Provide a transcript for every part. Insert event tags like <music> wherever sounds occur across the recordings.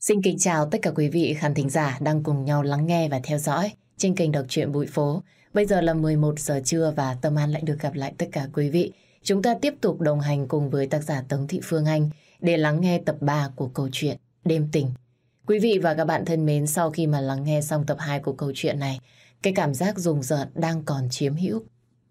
Xin kính chào tất cả quý vị khán thính giả đang cùng nhau lắng nghe và theo dõi trên kênh đọc truyện Bụi Phố. Bây giờ là 11 giờ trưa và Tâm An lại được gặp lại tất cả quý vị. Chúng ta tiếp tục đồng hành cùng với tác giả Tống Thị Phương Anh để lắng nghe tập 3 của câu chuyện Đêm Tình. Quý vị và các bạn thân mến, sau khi mà lắng nghe xong tập 2 của câu chuyện này, cái cảm giác rùng rợn đang còn chiếm hữu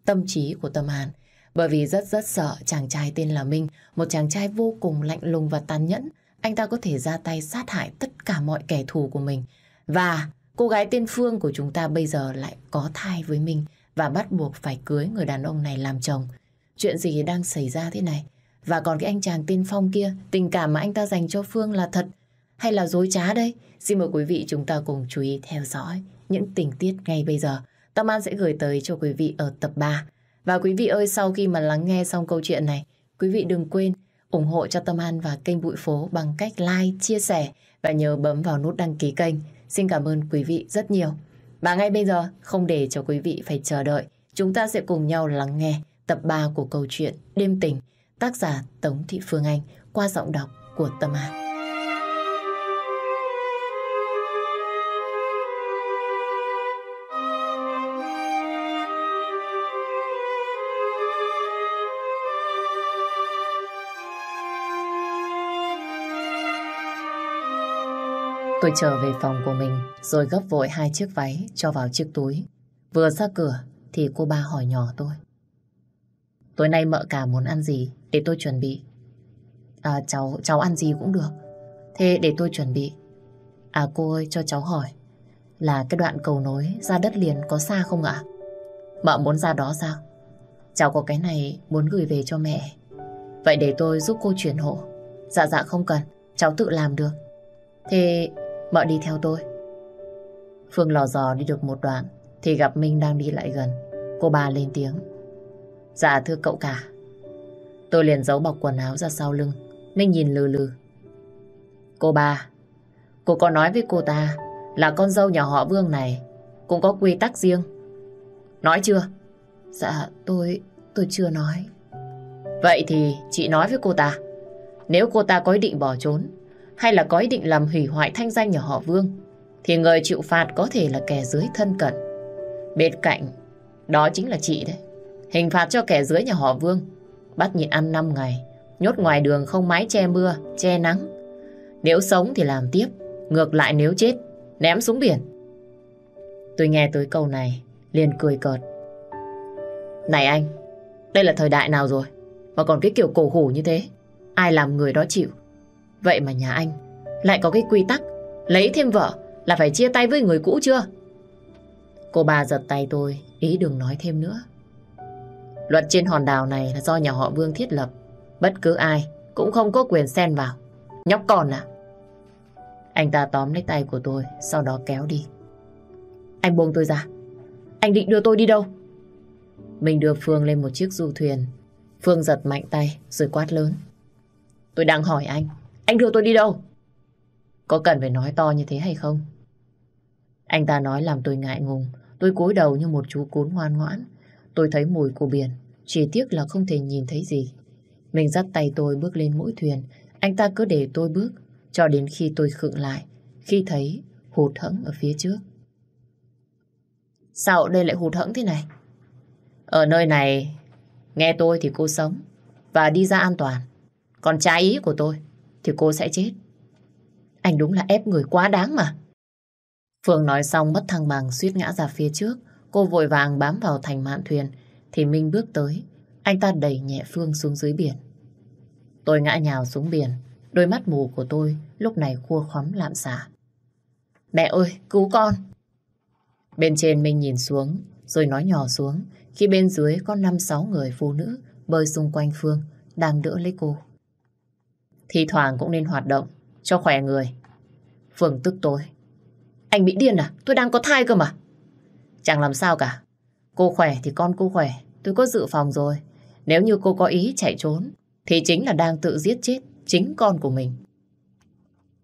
tâm trí của Tâm An. Bởi vì rất rất sợ chàng trai tên là Minh, một chàng trai vô cùng lạnh lùng và tàn nhẫn. Anh ta có thể ra tay sát hại tất cả mọi kẻ thù của mình. Và cô gái tên Phương của chúng ta bây giờ lại có thai với Minh và bắt buộc phải cưới người đàn ông này làm chồng. Chuyện gì đang xảy ra thế này? Và còn cái anh chàng tên Phong kia, tình cảm mà anh ta dành cho Phương là thật hay là dối trá đây? Xin mời quý vị chúng ta cùng chú ý theo dõi những tình tiết ngay bây giờ. Tâm An sẽ gửi tới cho quý vị ở tập 3. Và quý vị ơi, sau khi mà lắng nghe xong câu chuyện này, quý vị đừng quên ủng hộ cho Tâm An và kênh Bụi Phố bằng cách like, chia sẻ và nhớ bấm vào nút đăng ký kênh. Xin cảm ơn quý vị rất nhiều. Và ngay bây giờ, không để cho quý vị phải chờ đợi, chúng ta sẽ cùng nhau lắng nghe tập 3 của câu chuyện Đêm Tình, tác giả Tống Thị Phương Anh qua giọng đọc của Tâm An. Tôi trở về phòng của mình rồi gấp vội hai chiếc váy cho vào chiếc túi. Vừa ra cửa thì cô ba hỏi nhỏ tôi. Tối nay mợ cả muốn ăn gì để tôi chuẩn bị? À cháu, cháu ăn gì cũng được. Thế để tôi chuẩn bị. À cô ơi cho cháu hỏi là cái đoạn cầu nối ra đất liền có xa không ạ? Mợ muốn ra đó sao? Cháu có cái này muốn gửi về cho mẹ. Vậy để tôi giúp cô chuyển hộ. Dạ dạ không cần, cháu tự làm được. Thế Mợ đi theo tôi. Phương lò dò đi được một đoạn thì gặp Minh đang đi lại gần. Cô bà lên tiếng. Dạ thưa cậu cả. Tôi liền giấu bọc quần áo ra sau lưng. Minh nhìn lừ lừ. Cô bà, cô có nói với cô ta là con dâu nhà họ Vương này cũng có quy tắc riêng. Nói chưa? Dạ, tôi... tôi chưa nói. Vậy thì chị nói với cô ta. Nếu cô ta có ý định bỏ trốn hay là có ý định làm hủy hoại thanh danh nhà họ Vương, thì người chịu phạt có thể là kẻ dưới thân cận. Bên cạnh, đó chính là chị đấy. Hình phạt cho kẻ dưới nhà họ Vương, bắt nhịn ăn 5 ngày, nhốt ngoài đường không mái che mưa, che nắng. Nếu sống thì làm tiếp, ngược lại nếu chết, ném xuống biển. Tôi nghe tới câu này, liền cười cợt. Này anh, đây là thời đại nào rồi? Mà còn cái kiểu cổ hủ như thế, ai làm người đó chịu? Vậy mà nhà anh lại có cái quy tắc lấy thêm vợ là phải chia tay với người cũ chưa? Cô bà giật tay tôi, ý đừng nói thêm nữa. Luật trên hòn đảo này là do nhà họ Vương thiết lập. Bất cứ ai cũng không có quyền xen vào. Nhóc con à? Anh ta tóm lấy tay của tôi, sau đó kéo đi. Anh buông tôi ra. Anh định đưa tôi đi đâu? Mình đưa Phương lên một chiếc du thuyền. Phương giật mạnh tay rồi quát lớn. Tôi đang hỏi anh, anh đưa tôi đi đâu? Có cần phải nói to như thế hay không? Anh ta nói làm tôi ngại ngùng. Tôi cúi đầu như một chú cún ngoan ngoãn. Tôi thấy mùi của biển. Chỉ tiếc là không thể nhìn thấy gì. Mình dắt tay tôi bước lên mũi thuyền. Anh ta cứ để tôi bước. Cho đến khi tôi khựng lại. Khi thấy hụt hẫng ở phía trước. Sao đây lại hụt hẫng thế này? Ở nơi này, nghe tôi thì cô sống. Và đi ra an toàn. Còn trái ý của tôi thì cô sẽ chết. Anh đúng là ép người quá đáng mà. Phương nói xong mất thăng bằng suýt ngã ra phía trước. Cô vội vàng bám vào thành mạn thuyền. Thì Minh bước tới. Anh ta đẩy nhẹ Phương xuống dưới biển. Tôi ngã nhào xuống biển. Đôi mắt mù của tôi lúc này khua khóm lạm xả. Mẹ ơi, cứu con! Bên trên Minh nhìn xuống, rồi nói nhỏ xuống, khi bên dưới có 5-6 người phụ nữ bơi xung quanh Phương, đang đỡ lấy cô. Thì thoảng cũng nên hoạt động Cho khỏe người Phương tức tôi Anh bị điên à? Tôi đang có thai cơ mà Chẳng làm sao cả Cô khỏe thì con cô khỏe Tôi có dự phòng rồi Nếu như cô có ý chạy trốn Thì chính là đang tự giết chết chính con của mình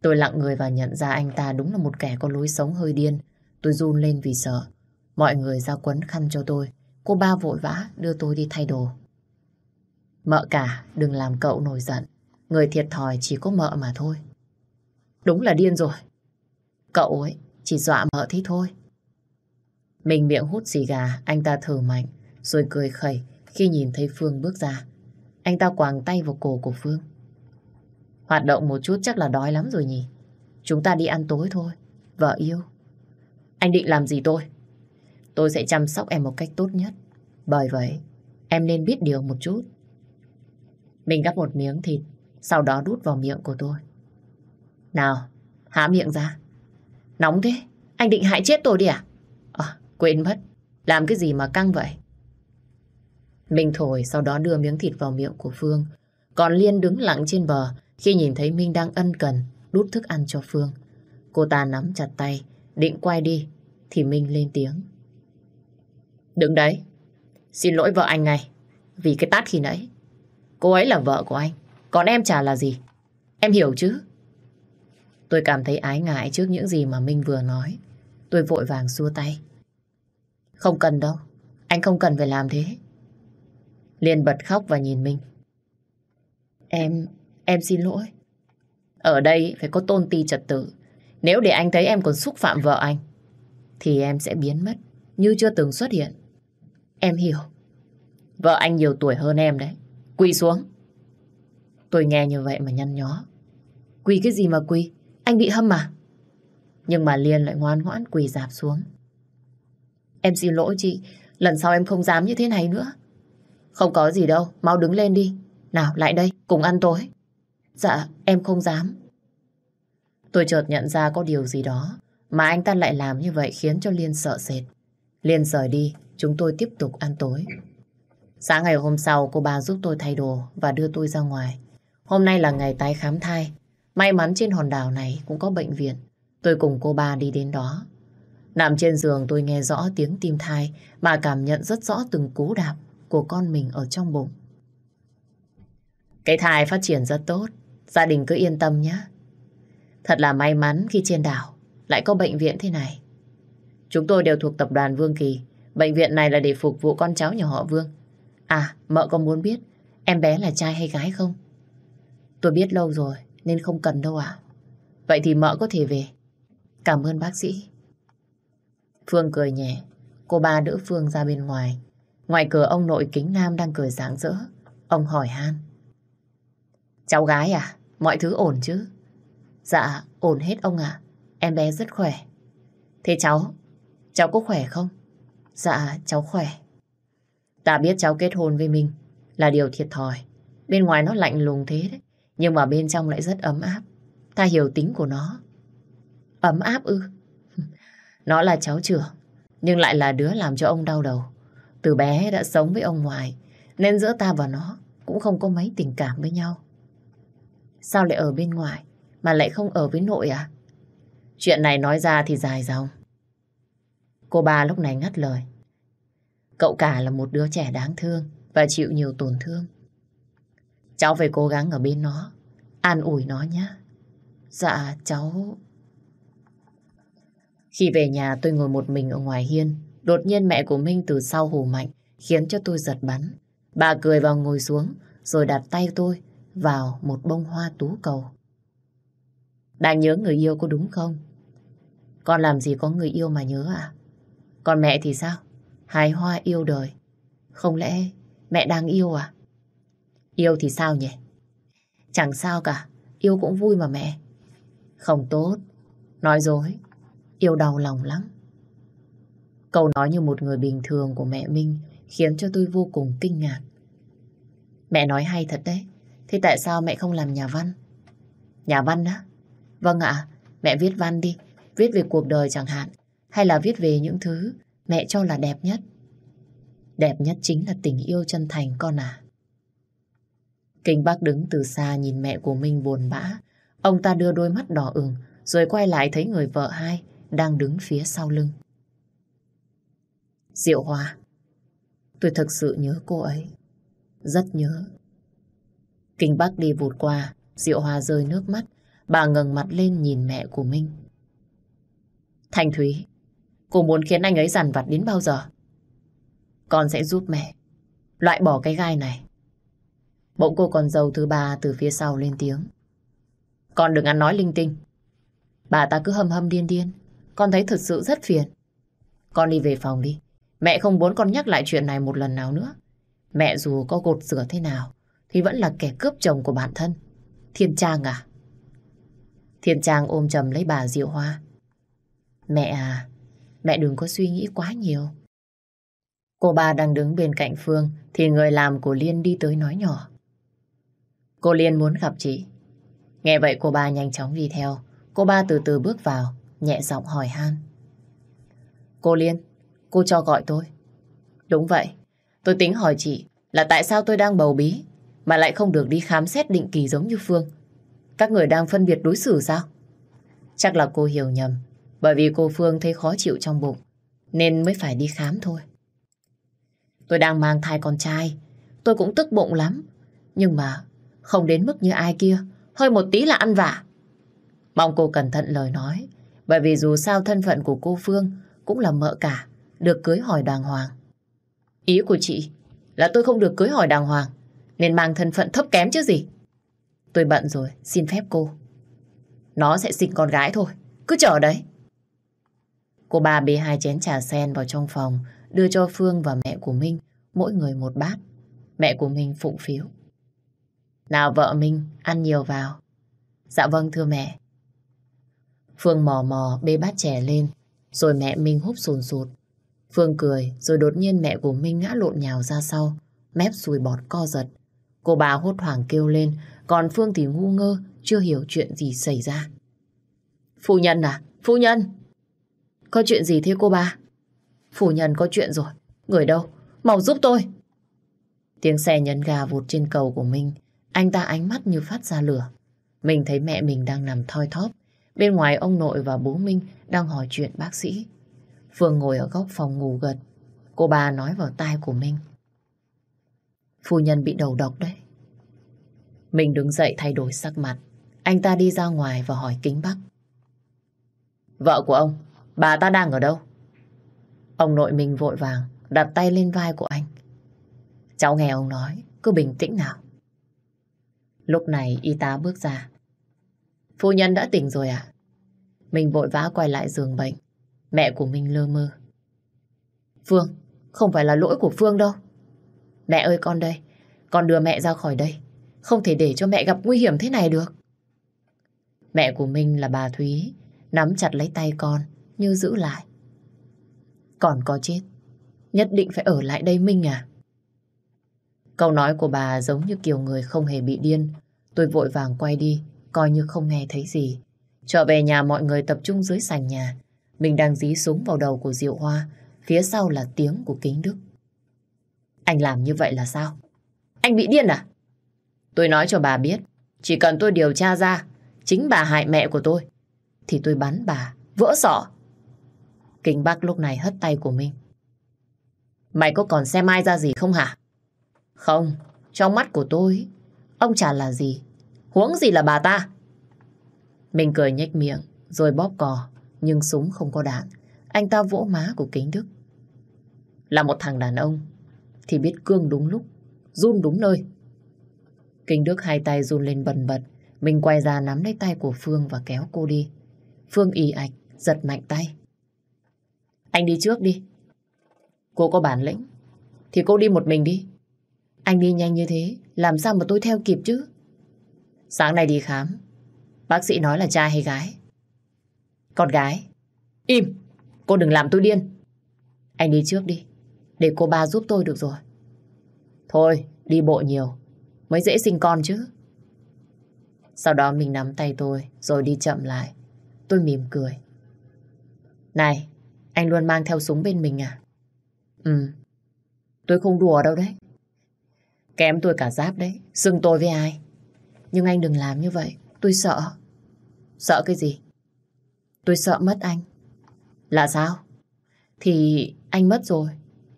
Tôi lặng người và nhận ra anh ta đúng là một kẻ có lối sống hơi điên. Tôi run lên vì sợ. Mọi người ra quấn khăn cho tôi. Cô ba vội vã đưa tôi đi thay đồ. Mợ cả, đừng làm cậu nổi giận. Người thiệt thòi chỉ có mợ mà thôi. Đúng là điên rồi. Cậu ấy chỉ dọa mợ thế thôi. Mình miệng hút xì gà, anh ta thở mạnh, rồi cười khẩy khi nhìn thấy Phương bước ra. Anh ta quàng tay vào cổ của Phương. Hoạt động một chút chắc là đói lắm rồi nhỉ. Chúng ta đi ăn tối thôi. Vợ yêu. Anh định làm gì tôi? Tôi sẽ chăm sóc em một cách tốt nhất. Bởi vậy, em nên biết điều một chút. Mình gắp một miếng thịt, sau đó đút vào miệng của tôi. Nào, há miệng ra. Nóng thế, anh định hại chết tôi đi à? À, quên mất, làm cái gì mà căng vậy? Minh thổi sau đó đưa miếng thịt vào miệng của Phương. Còn Liên đứng lặng trên bờ khi nhìn thấy Minh đang ân cần đút thức ăn cho Phương. Cô ta nắm chặt tay, định quay đi, thì Minh lên tiếng. Đứng đấy, xin lỗi vợ anh ngay, vì cái tát khi nãy. Cô ấy là vợ của anh, còn em chả là gì. Em hiểu chứ? Tôi cảm thấy ái ngại trước những gì mà Minh vừa nói. Tôi vội vàng xua tay. Không cần đâu, anh không cần phải làm thế. Liên bật khóc và nhìn Minh. Em, em xin lỗi. Ở đây phải có tôn ti trật tự. Nếu để anh thấy em còn xúc phạm vợ anh, thì em sẽ biến mất, như chưa từng xuất hiện. Em hiểu. Vợ anh nhiều tuổi hơn em đấy. Quỳ xuống. Tôi nghe như vậy mà nhăn nhó. Quỳ cái gì mà quỳ? Anh bị hâm à? Nhưng mà Liên lại ngoan ngoãn quỳ dạp xuống. Em xin lỗi chị, lần sau em không dám như thế này nữa. Không có gì đâu, mau đứng lên đi. Nào, lại đây, cùng ăn tối. Dạ, em không dám. Tôi chợt nhận ra có điều gì đó mà anh ta lại làm như vậy khiến cho Liên sợ sệt. Liên rời đi, chúng tôi tiếp tục ăn tối. Sáng ngày hôm sau, cô bà giúp tôi thay đồ và đưa tôi ra ngoài. Hôm nay là ngày tái khám thai. May mắn trên hòn đảo này cũng có bệnh viện. Tôi cùng cô ba đi đến đó. Nằm trên giường tôi nghe rõ tiếng tim thai mà cảm nhận rất rõ từng cú đạp của con mình ở trong bụng. Cái thai phát triển rất tốt. Gia đình cứ yên tâm nhé. Thật là may mắn khi trên đảo lại có bệnh viện thế này. Chúng tôi đều thuộc tập đoàn Vương Kỳ. Bệnh viện này là để phục vụ con cháu nhà họ Vương. À, mợ có muốn biết em bé là trai hay gái không? Tôi biết lâu rồi nên không cần đâu ạ. Vậy thì mợ có thể về. Cảm ơn bác sĩ. Phương cười nhẹ. Cô ba đỡ Phương ra bên ngoài. Ngoài cửa ông nội kính nam đang cười sáng rỡ. Ông hỏi han. Cháu gái à? Mọi thứ ổn chứ? Dạ, ổn hết ông ạ. Em bé rất khỏe. Thế cháu, cháu có khỏe không? Dạ, cháu khỏe. Ta biết cháu kết hôn với mình là điều thiệt thòi. Bên ngoài nó lạnh lùng thế đấy. Nhưng mà bên trong lại rất ấm áp. Ta hiểu tính của nó. Ấm áp ư? <laughs> Nó là cháu trưởng, nhưng lại là đứa làm cho ông đau đầu. Từ bé đã sống với ông ngoại, nên giữa ta và nó cũng không có mấy tình cảm với nhau. Sao lại ở bên ngoài, mà lại không ở với nội à? Chuyện này nói ra thì dài dòng. Cô ba lúc này ngắt lời. Cậu cả là một đứa trẻ đáng thương và chịu nhiều tổn thương. Cháu phải cố gắng ở bên nó, an ủi nó nhé. Dạ, cháu... Khi về nhà tôi ngồi một mình ở ngoài hiên, đột nhiên mẹ của Minh từ sau hù mạnh, khiến cho tôi giật bắn. Bà cười vào ngồi xuống, rồi đặt tay tôi vào một bông hoa tú cầu. Đang nhớ người yêu có đúng không? Con làm gì có người yêu mà nhớ à? Còn mẹ thì sao? Hài hoa yêu đời. Không lẽ mẹ đang yêu à? Yêu thì sao nhỉ? Chẳng sao cả. Yêu cũng vui mà mẹ. Không tốt. Nói dối. Yêu đau lòng lắm. Câu nói như một người bình thường của mẹ Minh khiến cho tôi vô cùng kinh ngạc. Mẹ nói hay thật đấy. Thế tại sao mẹ không làm nhà văn? Nhà văn á? Vâng ạ, mẹ viết văn đi. Viết về cuộc đời chẳng hạn. Hay là viết về những thứ mẹ cho là đẹp nhất. Đẹp nhất chính là tình yêu chân thành con à. Kinh bác đứng từ xa nhìn mẹ của mình buồn bã. Ông ta đưa đôi mắt đỏ ửng rồi quay lại thấy người vợ hai đang đứng phía sau lưng. Diệu Hoa, tôi thực sự nhớ cô ấy. Rất nhớ. Kinh Bắc đi vụt qua, Diệu Hoa rơi nước mắt. Bà ngẩng mặt lên nhìn mẹ của Minh. Thành Thúy, cô muốn khiến anh ấy giàn vặt đến bao giờ? Con sẽ giúp mẹ loại bỏ cái gai này. Bỗng cô con dâu thứ ba từ phía sau lên tiếng. Con đừng ăn nói linh tinh. Bà ta cứ hâm hâm điên điên. Con thấy thật sự rất phiền. Con đi về phòng đi. Mẹ không muốn con nhắc lại chuyện này một lần nào nữa. Mẹ dù có gột rửa thế nào thì vẫn là kẻ cướp chồng của bản thân. Thiên Trang à? Thiên Trang ôm chầm lấy bà Diệu Hoa. Mẹ à, mẹ đừng có suy nghĩ quá nhiều. Cô ba đang đứng bên cạnh Phương thì người làm của Liên đi tới nói nhỏ. Cô Liên muốn gặp chị. Nghe vậy cô ba nhanh chóng đi theo. Cô ba từ từ bước vào, nhẹ giọng hỏi han. Cô Liên, cô cho gọi tôi. Đúng vậy, tôi tính hỏi chị là tại sao tôi đang bầu bí mà lại không được đi khám xét định kỳ giống như Phương. Các người đang phân biệt đối xử sao? Chắc là cô hiểu nhầm, bởi vì cô Phương thấy khó chịu trong bụng, nên mới phải đi khám thôi. Tôi đang mang thai con trai, tôi cũng tức bụng lắm, nhưng mà không đến mức như ai kia, hơi một tí là ăn vạ. Mong cô cẩn thận lời nói, bởi vì dù sao thân phận của cô Phương cũng là mợ cả, được cưới hỏi đàng hoàng. Ý của chị là tôi không được cưới hỏi đàng hoàng, nên mang thân phận thấp kém chứ gì. Tôi bận rồi, xin phép cô. Nó sẽ sinh con gái thôi, cứ chờ đấy. Cô ba bê hai chén trà sen vào trong phòng, đưa cho Phương và mẹ của Minh, mỗi người một bát. Mẹ của Minh phụng phiếu. Nào vợ Minh, ăn nhiều vào. Dạ vâng thưa mẹ. Phương mò mò bê bát chè lên, rồi mẹ Minh húp sùn sụt. Phương cười, rồi đột nhiên mẹ của Minh ngã lộn nhào ra sau, mép sùi bọt co giật. Cô bà hốt hoảng kêu lên, còn Phương thì ngu ngơ, chưa hiểu chuyện gì xảy ra. Phu nhân à? Phu nhân! Có chuyện gì thế cô bà? Phu nhân có chuyện rồi. Người đâu? Mau giúp tôi! Tiếng xe nhấn gà vụt trên cầu của Minh. Anh ta ánh mắt như phát ra lửa. Mình thấy mẹ mình đang nằm thoi thóp. Bên ngoài ông nội và bố Minh đang hỏi chuyện bác sĩ. Phương ngồi ở góc phòng ngủ gật. Cô bà nói vào tai của Minh. Phu nhân bị đầu độc đấy. Mình đứng dậy thay đổi sắc mặt. Anh ta đi ra ngoài và hỏi kính bắc. Vợ của ông, bà ta đang ở đâu? Ông nội mình vội vàng đặt tay lên vai của anh. Cháu nghe ông nói, cứ bình tĩnh nào. Lúc này y tá bước ra. Phu nhân đã tỉnh rồi à? Mình vội vã quay lại giường bệnh. Mẹ của mình lơ mơ. Phương, không phải là lỗi của Phương đâu. Mẹ ơi con đây, con đưa mẹ ra khỏi đây. Không thể để cho mẹ gặp nguy hiểm thế này được. Mẹ của mình là bà Thúy, nắm chặt lấy tay con, như giữ lại. Còn có chết, nhất định phải ở lại đây Minh à. Câu nói của bà giống như kiểu người không hề bị điên. Tôi vội vàng quay đi, coi như không nghe thấy gì. Trở về nhà mọi người tập trung dưới sảnh nhà. Mình đang dí súng vào đầu của Diệu Hoa, phía sau là tiếng của Kính Đức. Anh làm như vậy là sao? Anh bị điên à? Tôi nói cho bà biết, chỉ cần tôi điều tra ra chính bà hại mẹ của tôi, thì tôi bắn bà, vỡ sọ. Kính Bắc lúc này hất tay của mình. Mày có còn xem ai ra gì không hả? Không, trong mắt của tôi, ông chả là gì. Huống gì là bà ta? Mình cười nhếch miệng, rồi bóp cò, nhưng súng không có đạn. Anh ta vỗ má của Kính Đức. Là một thằng đàn ông, thì biết cương đúng lúc, run đúng nơi. Kính Đức hai tay run lên bần bật, mình quay ra nắm lấy tay của Phương và kéo cô đi. Phương y ạch, giật mạnh tay. Anh đi trước đi. Cô có bản lĩnh, thì cô đi một mình đi. Anh đi nhanh như thế, làm sao mà tôi theo kịp chứ? Sáng nay đi khám, bác sĩ nói là trai hay gái? Con gái. Im, cô đừng làm tôi điên. Anh đi trước đi, để cô ba giúp tôi được rồi. Thôi, đi bộ nhiều, mới dễ sinh con chứ. Sau đó mình nắm tay tôi, rồi đi chậm lại. Tôi mỉm cười. Này, anh luôn mang theo súng bên mình à? Ừ, tôi không đùa đâu đấy. Kém tôi cả giáp đấy, xưng tôi với ai. Nhưng anh đừng làm như vậy, tôi sợ. Sợ cái gì? Tôi sợ mất anh. Là sao? Thì anh mất rồi,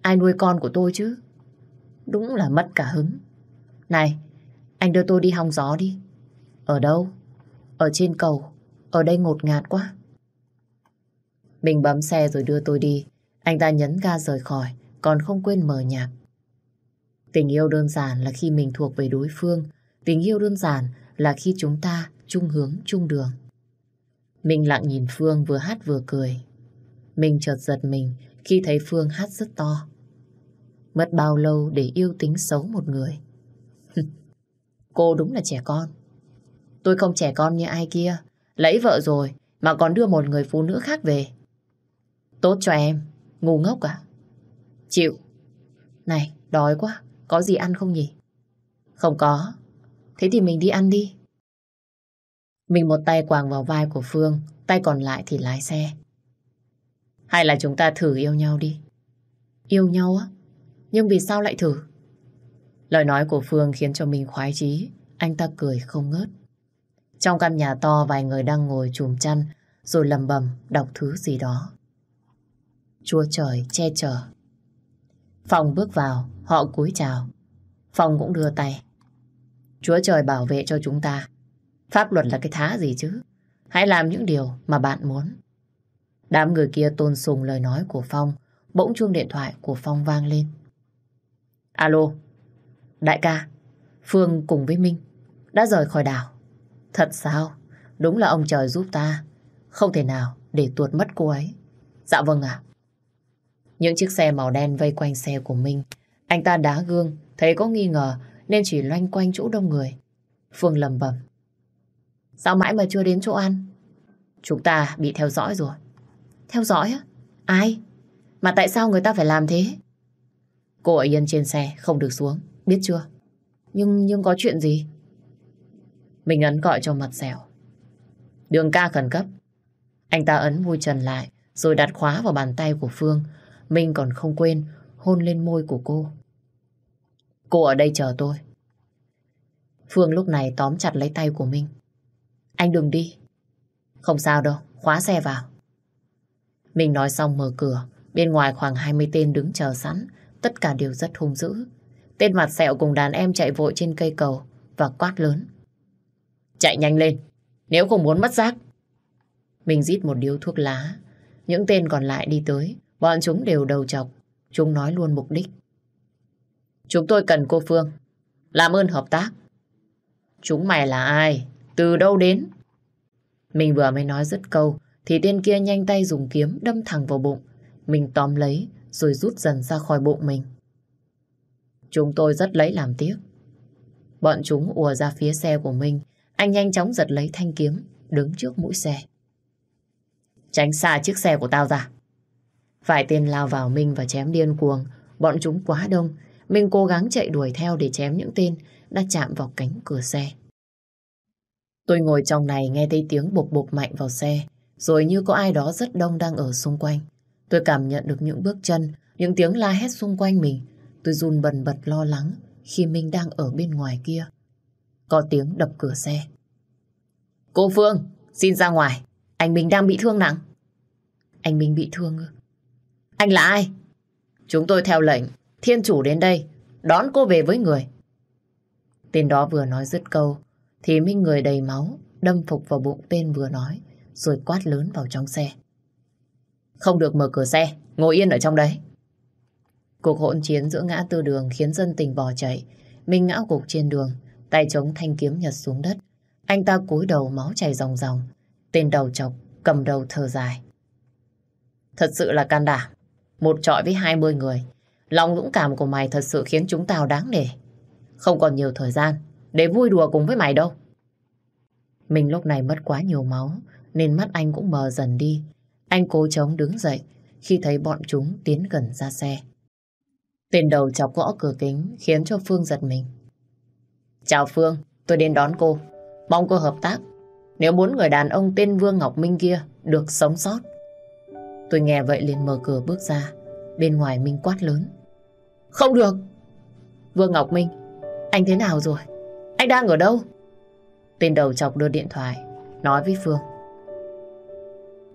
ai nuôi con của tôi chứ? Đúng là mất cả hứng. Này, anh đưa tôi đi hong gió đi. Ở đâu? Ở trên cầu. Ở đây ngột ngạt quá. Mình bấm xe rồi đưa tôi đi. Anh ta nhấn ga rời khỏi, còn không quên mở nhạc. Tình yêu đơn giản là khi mình thuộc về đối phương. Tình yêu đơn giản là khi chúng ta chung hướng, chung đường. mình lặng nhìn Phương vừa hát vừa cười. mình chợt giật mình khi thấy Phương hát rất to. Mất bao lâu để yêu tính xấu một người. <laughs> Cô đúng là trẻ con. Tôi không trẻ con như ai kia. Lấy vợ rồi mà còn đưa một người phụ nữ khác về. Tốt cho em. Ngu ngốc à? Chịu. Này, đói quá. Có gì ăn không nhỉ? Không có. Thế thì mình đi ăn đi. Mình một tay quàng vào vai của Phương, tay còn lại thì lái xe. Hay là chúng ta thử yêu nhau đi. Yêu nhau á? Nhưng vì sao lại thử? Lời nói của Phương khiến cho mình khoái chí. Anh ta cười không ngớt. Trong căn nhà to vài người đang ngồi chùm chăn rồi lầm bầm đọc thứ gì đó. Chúa trời che chở. Phong bước vào, họ cúi chào. Phong cũng đưa tay. Chúa trời bảo vệ cho chúng ta. Pháp luật là cái thá gì chứ? Hãy làm những điều mà bạn muốn. Đám người kia tôn sùng lời nói của Phong. Bỗng chuông điện thoại của Phong vang lên. Alo, đại ca, Phương cùng với Minh đã rời khỏi đảo. Thật sao? Đúng là ông trời giúp ta. Không thể nào để tuột mất cô ấy. Dạ vâng ạ. Những chiếc xe màu đen vây quanh xe của Minh. Anh ta đá gương, thấy có nghi ngờ nên chỉ loanh quanh chỗ đông người. Phương lầm bầm. Sao mãi mà chưa đến chỗ ăn? Chúng ta bị theo dõi rồi. Theo dõi á? Ai? Mà tại sao người ta phải làm thế? Cô ở yên trên xe, không được xuống. Biết chưa? Nhưng nhưng có chuyện gì? Mình ấn gọi cho mặt dẻo. Đường ca khẩn cấp. Anh ta ấn vui trần lại, rồi đặt khóa vào bàn tay của Phương minh còn không quên hôn lên môi của cô. Cô ở đây chờ tôi. Phương lúc này tóm chặt lấy tay của Minh. Anh đừng đi. Không sao đâu, khóa xe vào. Mình nói xong mở cửa, bên ngoài khoảng 20 tên đứng chờ sẵn, tất cả đều rất hung dữ. Tên mặt sẹo cùng đàn em chạy vội trên cây cầu và quát lớn. Chạy nhanh lên, nếu không muốn mất giác. Mình rít một điếu thuốc lá, những tên còn lại đi tới, bọn chúng đều đầu chọc, chúng nói luôn mục đích. Chúng tôi cần cô Phương, làm ơn hợp tác. Chúng mày là ai? Từ đâu đến? Mình vừa mới nói dứt câu thì tên kia nhanh tay dùng kiếm đâm thẳng vào bụng. Mình tóm lấy rồi rút dần ra khỏi bụng mình. Chúng tôi rất lấy làm tiếc. Bọn chúng ùa ra phía xe của mình. Anh nhanh chóng giật lấy thanh kiếm đứng trước mũi xe. Tránh xa chiếc xe của tao ra. Vài tên lao vào Minh và chém điên cuồng. Bọn chúng quá đông. Minh cố gắng chạy đuổi theo để chém những tên đã chạm vào cánh cửa xe. Tôi ngồi trong này nghe thấy tiếng bục bục mạnh vào xe, rồi như có ai đó rất đông đang ở xung quanh. Tôi cảm nhận được những bước chân, những tiếng la hét xung quanh mình. Tôi run bần bật lo lắng khi Minh đang ở bên ngoài kia. Có tiếng đập cửa xe. Cô Phương, xin ra ngoài. Anh Minh đang bị thương nặng. Anh Minh bị thương ư? Anh là ai? Chúng tôi theo lệnh, thiên chủ đến đây, đón cô về với người. Tên đó vừa nói dứt câu, thì Minh người đầy máu, đâm phục vào bụng tên vừa nói, rồi quát lớn vào trong xe. Không được mở cửa xe, ngồi yên ở trong đấy. Cuộc hỗn chiến giữa ngã tư đường khiến dân tình bỏ chạy. Minh ngã gục trên đường, tay chống thanh kiếm nhật xuống đất. Anh ta cúi đầu máu chảy ròng ròng. Tên đầu chọc cầm đầu thở dài. Thật sự là can đảm. Một trọi với 20 người. Lòng dũng cảm của mày thật sự khiến chúng tao đáng nể. Không còn nhiều thời gian để vui đùa cùng với mày đâu. Mình lúc này mất quá nhiều máu nên mắt anh cũng mờ dần đi. Anh cố chống đứng dậy khi thấy bọn chúng tiến gần ra xe. Tên đầu chọc gõ cửa kính khiến cho Phương giật mình. Chào Phương, tôi đến đón cô. Mong cô hợp tác. Nếu muốn người đàn ông tên Vương Ngọc Minh kia được sống sót. Tôi nghe vậy liền mở cửa bước ra. Bên ngoài Minh quát lớn. Không được! Vương Ngọc Minh, anh thế nào rồi? Anh đang ở đâu? Tên đầu chọc đưa điện thoại, nói với Phương.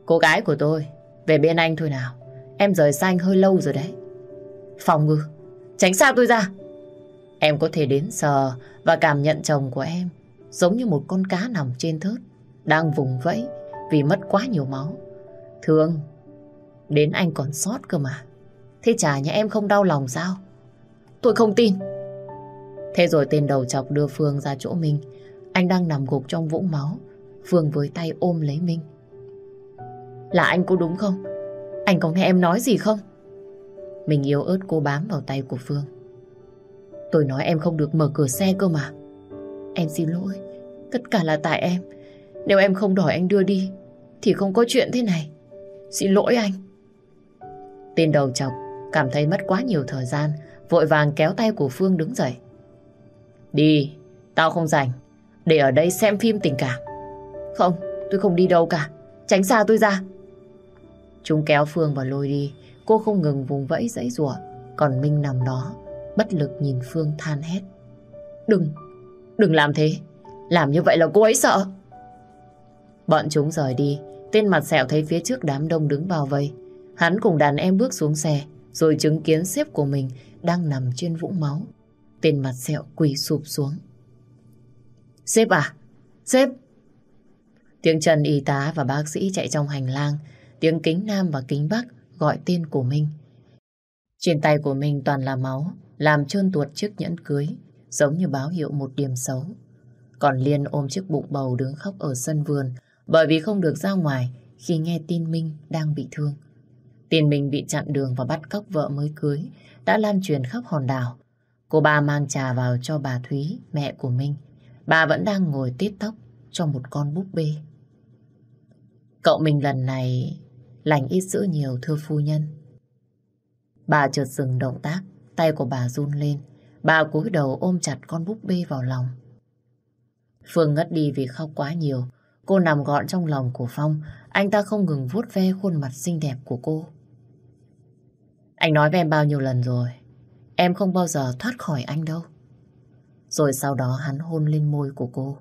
Cô gái của tôi, về bên anh thôi nào. Em rời xa anh hơi lâu rồi đấy. Phòng ngư, tránh xa tôi ra. Em có thể đến sờ và cảm nhận chồng của em giống như một con cá nằm trên thớt, đang vùng vẫy vì mất quá nhiều máu. Thương, đến anh còn sót cơ mà. Thế chả nhà em không đau lòng sao? Tôi không tin. Thế rồi tên đầu chọc đưa Phương ra chỗ Minh. Anh đang nằm gục trong vũng máu. Phương với tay ôm lấy Minh. Là anh có đúng không? Anh có nghe em nói gì không? Mình yếu ớt cô bám vào tay của Phương. Tôi nói em không được mở cửa xe cơ mà. Em xin lỗi. Tất cả là tại em. Nếu em không đòi anh đưa đi, thì không có chuyện thế này. Xin lỗi anh. Tên đầu chọc cảm thấy mất quá nhiều thời gian, vội vàng kéo tay của Phương đứng dậy. Đi, tao không rảnh. Để ở đây xem phim tình cảm. Không, tôi không đi đâu cả. Tránh xa tôi ra. Chúng kéo Phương và lôi đi. Cô không ngừng vùng vẫy dãy rủa Còn Minh nằm đó, bất lực nhìn Phương than hét. Đừng, đừng làm thế. Làm như vậy là cô ấy sợ. Bọn chúng rời đi. Tên mặt sẹo thấy phía trước đám đông đứng bao vây. Hắn cùng đàn em bước xuống xe, rồi chứng kiến sếp của mình đang nằm trên vũng máu. Tên mặt sẹo quỳ sụp xuống. Sếp à? Sếp! Tiếng Trần y tá và bác sĩ chạy trong hành lang. Tiếng kính nam và kính bắc gọi tên của mình. Trên tay của mình toàn là máu, làm trơn tuột chiếc nhẫn cưới, giống như báo hiệu một điểm xấu. Còn Liên ôm chiếc bụng bầu đứng khóc ở sân vườn, bởi vì không được ra ngoài khi nghe tin Minh đang bị thương. Tin Minh bị chặn đường và bắt cóc vợ mới cưới đã lan truyền khắp hòn đảo. Cô ba mang trà vào cho bà Thúy, mẹ của Minh. Bà vẫn đang ngồi tít tóc cho một con búp bê. Cậu mình lần này lành ít sữa nhiều thưa phu nhân. Bà chợt dừng động tác, tay của bà run lên. Bà cúi đầu ôm chặt con búp bê vào lòng. Phương ngất đi vì khóc quá nhiều. Cô nằm gọn trong lòng của Phong. Anh ta không ngừng vuốt ve khuôn mặt xinh đẹp của cô. Anh nói với em bao nhiêu lần rồi. Em không bao giờ thoát khỏi anh đâu. Rồi sau đó hắn hôn lên môi của cô.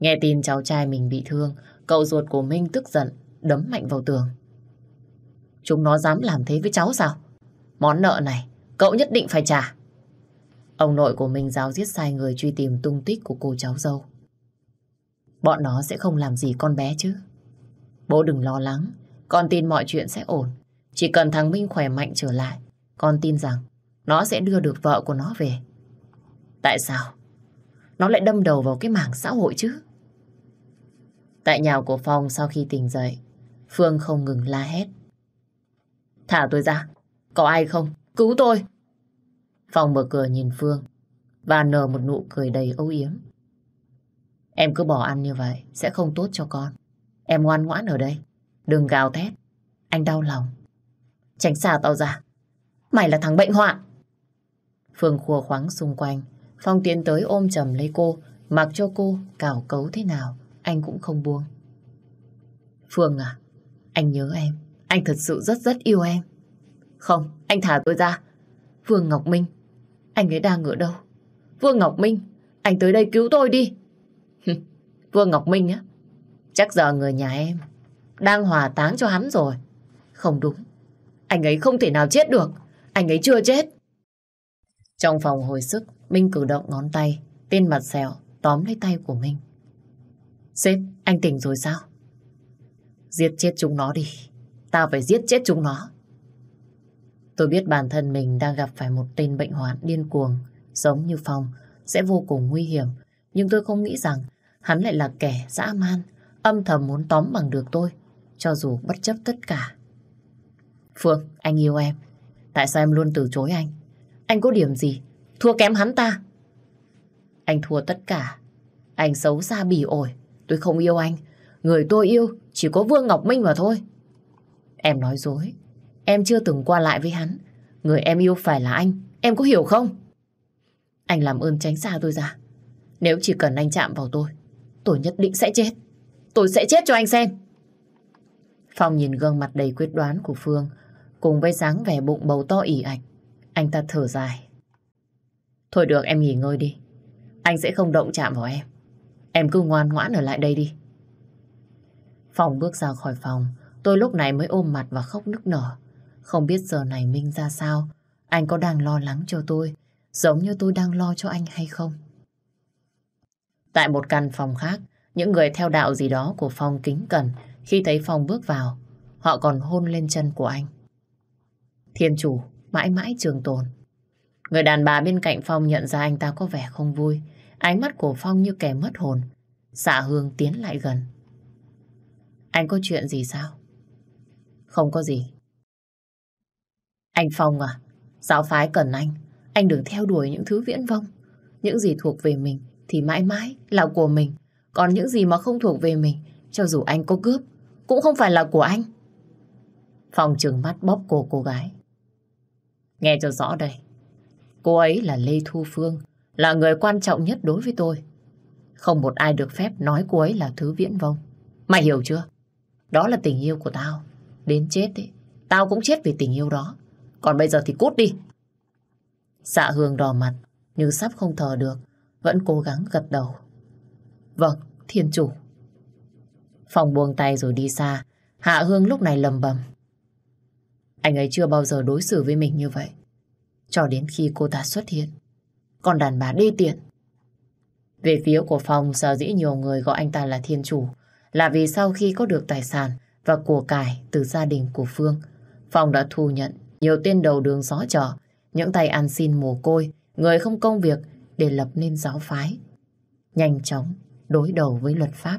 Nghe tin cháu trai mình bị thương, cậu ruột của Minh tức giận, đấm mạnh vào tường. Chúng nó dám làm thế với cháu sao? Món nợ này, cậu nhất định phải trả. Ông nội của mình giáo giết sai người truy tìm tung tích của cô cháu dâu. Bọn nó sẽ không làm gì con bé chứ. Bố đừng lo lắng, con tin mọi chuyện sẽ ổn. Chỉ cần thằng Minh khỏe mạnh trở lại, con tin rằng nó sẽ đưa được vợ của nó về. Tại sao? Nó lại đâm đầu vào cái mảng xã hội chứ? Tại nhà của Phong sau khi tỉnh dậy, Phương không ngừng la hét. Thả tôi ra, có ai không? Cứu tôi! Phong mở cửa nhìn Phương và nở một nụ cười đầy âu yếm. Em cứ bỏ ăn như vậy sẽ không tốt cho con. Em ngoan ngoãn ở đây. Đừng gào thét. Anh đau lòng. Tránh xa tao ra. Mày là thằng bệnh hoạn. Phương khua khoáng xung quanh. Phong tiến tới ôm chầm lấy cô, mặc cho cô cào cấu thế nào, anh cũng không buông. Phương à, anh nhớ em. Anh thật sự rất rất yêu em. Không, anh thả tôi ra. Phương Ngọc Minh, anh ấy đang ở đâu? Vương Ngọc Minh, anh tới đây cứu tôi đi. Vương Ngọc Minh á, chắc giờ người nhà em đang hòa táng cho hắn rồi. Không đúng, anh ấy không thể nào chết được. Anh ấy chưa chết. Trong phòng hồi sức, Minh cử động ngón tay. Tên mặt xèo tóm lấy tay của Minh. Sếp, anh tỉnh rồi sao? Giết chết chúng nó đi. Tao phải giết chết chúng nó. Tôi biết bản thân mình đang gặp phải một tên bệnh hoạn điên cuồng, giống như Phong, sẽ vô cùng nguy hiểm. Nhưng tôi không nghĩ rằng hắn lại là kẻ dã man, âm thầm muốn tóm bằng được tôi, cho dù bất chấp tất cả. Phương, anh yêu em. Tại sao em luôn từ chối anh? Anh có điểm gì? Thua kém hắn ta? Anh thua tất cả. Anh xấu xa bỉ ổi. Tôi không yêu anh. Người tôi yêu chỉ có Vương Ngọc Minh mà thôi. Em nói dối. Em chưa từng qua lại với hắn. Người em yêu phải là anh. Em có hiểu không? Anh làm ơn tránh xa tôi ra. Nếu chỉ cần anh chạm vào tôi, tôi nhất định sẽ chết. Tôi sẽ chết cho anh xem. Phong nhìn gương mặt đầy quyết đoán của Phương, cùng với dáng vẻ bụng bầu to ỉ ạch. Anh ta thở dài. Thôi được, em nghỉ ngơi đi. Anh sẽ không động chạm vào em. Em cứ ngoan ngoãn ở lại đây đi. phòng bước ra khỏi phòng, tôi lúc này mới ôm mặt và khóc nức nở. Không biết giờ này Minh ra sao, anh có đang lo lắng cho tôi, giống như tôi đang lo cho anh hay không? Tại một căn phòng khác, những người theo đạo gì đó của Phong kính cẩn khi thấy Phong bước vào, họ còn hôn lên chân của anh. Thiên chủ, mãi mãi trường tồn. Người đàn bà bên cạnh Phong nhận ra anh ta có vẻ không vui. Ánh mắt của Phong như kẻ mất hồn. Xạ Hương tiến lại gần. Anh có chuyện gì sao? Không có gì. Anh Phong à, giáo phái cần anh. Anh đừng theo đuổi những thứ viễn vông. Những gì thuộc về mình thì mãi mãi là của mình. Còn những gì mà không thuộc về mình, cho dù anh có cướp, cũng không phải là của anh. Phong trừng mắt bóp cổ cô gái. Nghe cho rõ đây. Cô ấy là Lê Thu Phương, là người quan trọng nhất đối với tôi. Không một ai được phép nói cô ấy là thứ viễn vông. Mày hiểu chưa? Đó là tình yêu của tao. Đến chết ấy, tao cũng chết vì tình yêu đó. Còn bây giờ thì cút đi. Dạ Hương đỏ mặt, như sắp không thở được, vẫn cố gắng gật đầu. Vâng, thiên chủ. Phòng buông tay rồi đi xa, Hạ Hương lúc này lầm bầm. Anh ấy chưa bao giờ đối xử với mình như vậy. Cho đến khi cô ta xuất hiện. Còn đàn bà đê tiện. Về phía của Phong sở dĩ nhiều người gọi anh ta là thiên chủ là vì sau khi có được tài sản và của cải từ gia đình của Phương, Phong đã thu nhận nhiều tên đầu đường gió chợ, những tay ăn xin mồ côi, người không công việc để lập nên giáo phái. Nhanh chóng đối đầu với luật pháp.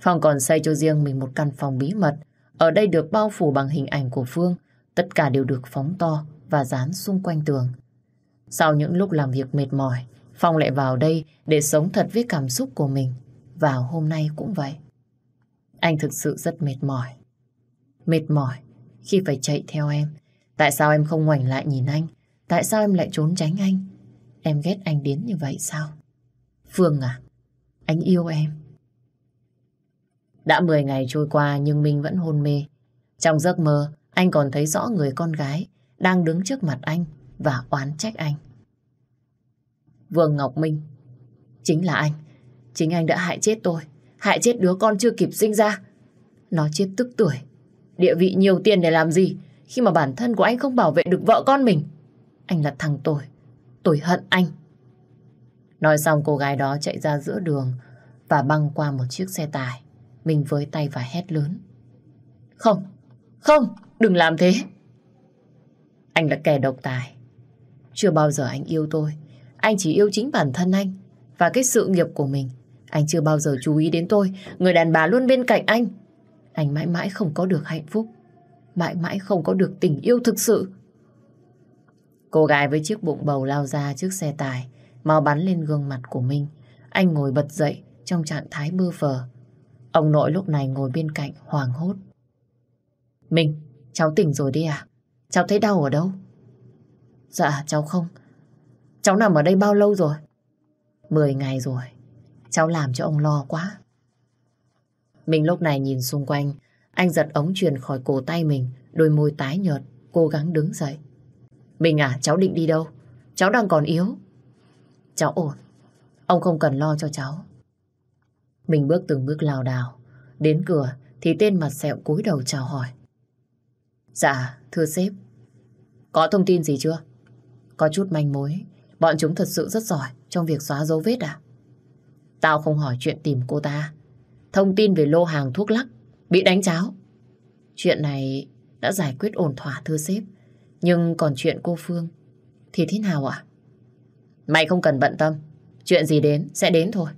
Phong còn xây cho riêng mình một căn phòng bí mật. Ở đây được bao phủ bằng hình ảnh của Phương. Tất cả đều được phóng to và dán xung quanh tường. Sau những lúc làm việc mệt mỏi, Phong lại vào đây để sống thật với cảm xúc của mình. Vào hôm nay cũng vậy. Anh thực sự rất mệt mỏi. Mệt mỏi khi phải chạy theo em. Tại sao em không ngoảnh lại nhìn anh? Tại sao em lại trốn tránh anh? Em ghét anh đến như vậy sao? Phương à, anh yêu em. Đã 10 ngày trôi qua nhưng Minh vẫn hôn mê. Trong giấc mơ, anh còn thấy rõ người con gái đang đứng trước mặt anh và oán trách anh. Vương Ngọc Minh, chính là anh. Chính anh đã hại chết tôi, hại chết đứa con chưa kịp sinh ra. Nó chết tức tuổi, địa vị nhiều tiền để làm gì khi mà bản thân của anh không bảo vệ được vợ con mình. Anh là thằng tôi, tôi hận anh. Nói xong cô gái đó chạy ra giữa đường và băng qua một chiếc xe tải. Mình với tay và hét lớn. Không, không, đừng làm thế. Anh là kẻ độc tài. Chưa bao giờ anh yêu tôi. Anh chỉ yêu chính bản thân anh và cái sự nghiệp của mình. Anh chưa bao giờ chú ý đến tôi, người đàn bà luôn bên cạnh anh. Anh mãi mãi không có được hạnh phúc, mãi mãi không có được tình yêu thực sự. Cô gái với chiếc bụng bầu lao ra trước xe tải, mau bắn lên gương mặt của mình. Anh ngồi bật dậy trong trạng thái bơ phờ. Ông nội lúc này ngồi bên cạnh hoàng hốt. Minh, cháu tỉnh rồi đi à? Cháu thấy đau ở đâu? Dạ, cháu không. Cháu nằm ở đây bao lâu rồi? Mười ngày rồi. Cháu làm cho ông lo quá. Mình lúc này nhìn xung quanh, anh giật ống truyền khỏi cổ tay mình, đôi môi tái nhợt, cố gắng đứng dậy. Mình à, cháu định đi đâu? Cháu đang còn yếu. Cháu ổn. Ông không cần lo cho cháu. Mình bước từng bước lào đảo. Đến cửa thì tên mặt sẹo cúi đầu chào hỏi. Dạ, thưa sếp. Có thông tin gì chưa? Có chút manh mối. Bọn chúng thật sự rất giỏi trong việc xóa dấu vết à? Tao không hỏi chuyện tìm cô ta. Thông tin về lô hàng thuốc lắc bị đánh cháo. Chuyện này đã giải quyết ổn thỏa thưa sếp. Nhưng còn chuyện cô Phương thì thế nào ạ? Mày không cần bận tâm. Chuyện gì đến sẽ đến thôi.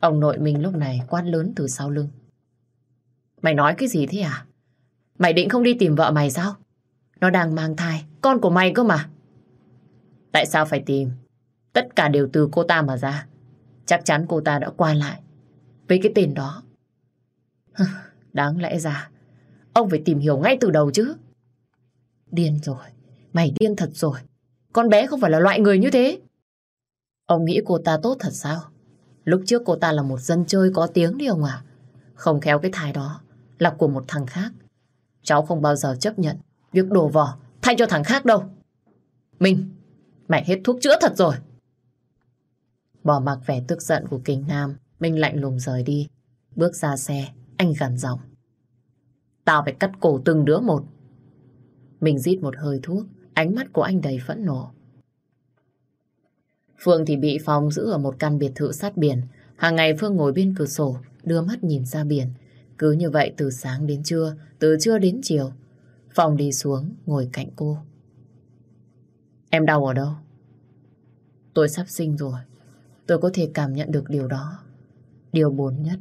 Ông nội mình lúc này quát lớn từ sau lưng. Mày nói cái gì thế à? Mày định không đi tìm vợ mày sao? Nó đang mang thai, con của mày cơ mà. Tại sao phải tìm? Tất cả đều từ cô ta mà ra. Chắc chắn cô ta đã qua lại với cái tên đó. Đáng lẽ ra, ông phải tìm hiểu ngay từ đầu chứ. Điên rồi, mày điên thật rồi. Con bé không phải là loại người như thế. Ông nghĩ cô ta tốt thật sao? Lúc trước cô ta là một dân chơi có tiếng đi ông à. Không khéo cái thai đó là của một thằng khác. Cháu không bao giờ chấp nhận việc đổ vỏ thay cho thằng khác đâu. Minh, mày hết thuốc chữa thật rồi. Bỏ mặc vẻ tức giận của Kinh Nam, Minh lạnh lùng rời đi. Bước ra xe, anh gằn giọng. Tao phải cắt cổ từng đứa một. Mình rít một hơi thuốc, ánh mắt của anh đầy phẫn nộ. Phương thì bị Phong giữ ở một căn biệt thự sát biển. Hàng ngày Phương ngồi bên cửa sổ, đưa mắt nhìn ra biển. Cứ như vậy từ sáng đến trưa, từ trưa đến chiều. Phong đi xuống, ngồi cạnh cô. Em đau ở đâu? Tôi sắp sinh rồi. Tôi có thể cảm nhận được điều đó. Điều buồn nhất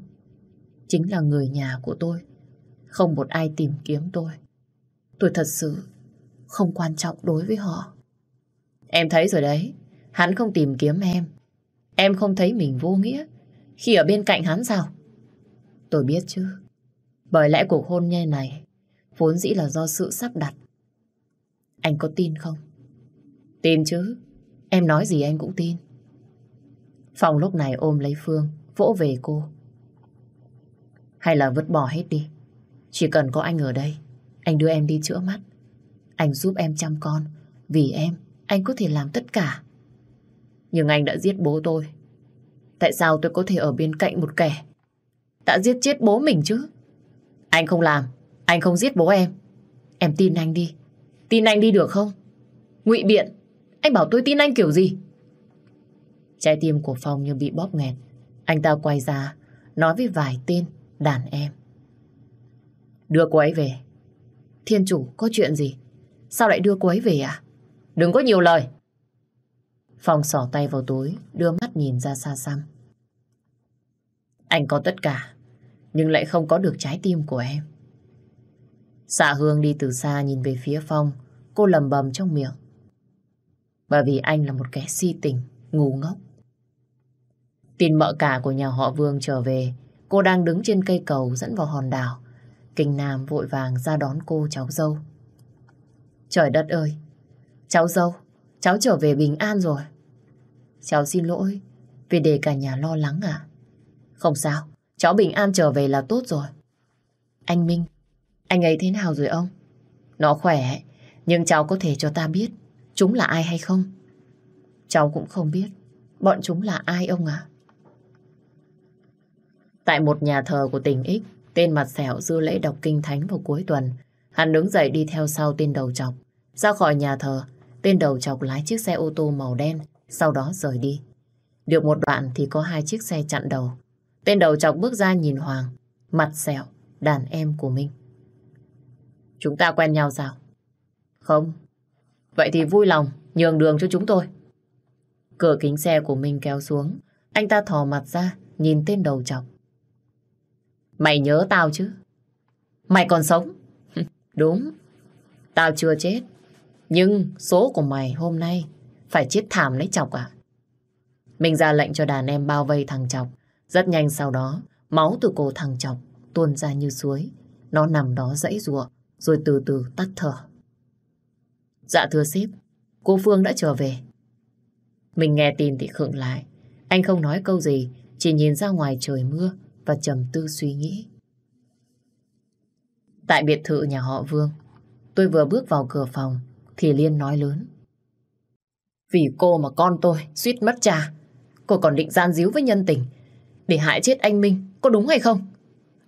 chính là người nhà của tôi. Không một ai tìm kiếm tôi. Tôi thật sự không quan trọng đối với họ. Em thấy rồi đấy, hắn không tìm kiếm em. Em không thấy mình vô nghĩa khi ở bên cạnh hắn sao? Tôi biết chứ. Bởi lẽ cuộc hôn nhân này vốn dĩ là do sự sắp đặt. Anh có tin không? Tin chứ. Em nói gì anh cũng tin. Phong lúc này ôm lấy Phương, vỗ về cô. Hay là vứt bỏ hết đi. Chỉ cần có anh ở đây, anh đưa em đi chữa mắt. Anh giúp em chăm con. Vì em, anh có thể làm tất cả. Nhưng anh đã giết bố tôi. Tại sao tôi có thể ở bên cạnh một kẻ đã giết chết bố mình chứ? Anh không làm, anh không giết bố em. Em tin anh đi. Tin anh đi được không? ngụy biện, anh bảo tôi tin anh kiểu gì? Trái tim của Phong như bị bóp nghẹt. Anh ta quay ra, nói với vài tên đàn em. Đưa cô ấy về. Thiên chủ, có chuyện gì? Sao lại đưa cô ấy về à? Đừng có nhiều lời. Phong sỏ tay vào túi, đưa mắt nhìn ra xa xăm. Anh có tất cả, nhưng lại không có được trái tim của em. Xạ Hương đi từ xa nhìn về phía Phong, cô lầm bầm trong miệng. Bởi vì anh là một kẻ si tình, ngu ngốc. Tin mợ cả của nhà họ Vương trở về, cô đang đứng trên cây cầu dẫn vào hòn đảo. Kinh Nam vội vàng ra đón cô cháu dâu. Trời đất ơi! Cháu dâu, cháu trở về bình an rồi. Cháu xin lỗi vì để cả nhà lo lắng à? Không sao, cháu bình an trở về là tốt rồi. Anh Minh, anh ấy thế nào rồi ông? Nó khỏe, nhưng cháu có thể cho ta biết chúng là ai hay không? Cháu cũng không biết bọn chúng là ai ông à? Tại một nhà thờ của tỉnh X, tên mặt sẹo dư lễ đọc kinh thánh vào cuối tuần. Hắn đứng dậy đi theo sau tên đầu chọc. Ra khỏi nhà thờ, tên đầu chọc lái chiếc xe ô tô màu đen, sau đó rời đi. Được một đoạn thì có hai chiếc xe chặn đầu. Tên đầu chọc bước ra nhìn Hoàng, mặt sẹo, đàn em của mình. Chúng ta quen nhau sao? Không. Vậy thì vui lòng, nhường đường cho chúng tôi. Cửa kính xe của mình kéo xuống, anh ta thò mặt ra, nhìn tên đầu chọc. Mày nhớ tao chứ? Mày còn sống? <laughs> Đúng, tao chưa chết. Nhưng số của mày hôm nay phải chết thảm lấy chọc à? Mình ra lệnh cho đàn em bao vây thằng chọc. Rất nhanh sau đó, máu từ cổ thằng chọc tuôn ra như suối. Nó nằm đó dãy rùa, rồi từ từ tắt thở. Dạ thưa sếp, cô Phương đã trở về. Mình nghe tin thì khựng lại. Anh không nói câu gì, chỉ nhìn ra ngoài trời mưa và trầm tư suy nghĩ. Tại biệt thự nhà họ Vương, tôi vừa bước vào cửa phòng thì Liên nói lớn. Vì cô mà con tôi suýt mất cha, cô còn định gian díu với nhân tình để hại chết anh Minh, có đúng hay không?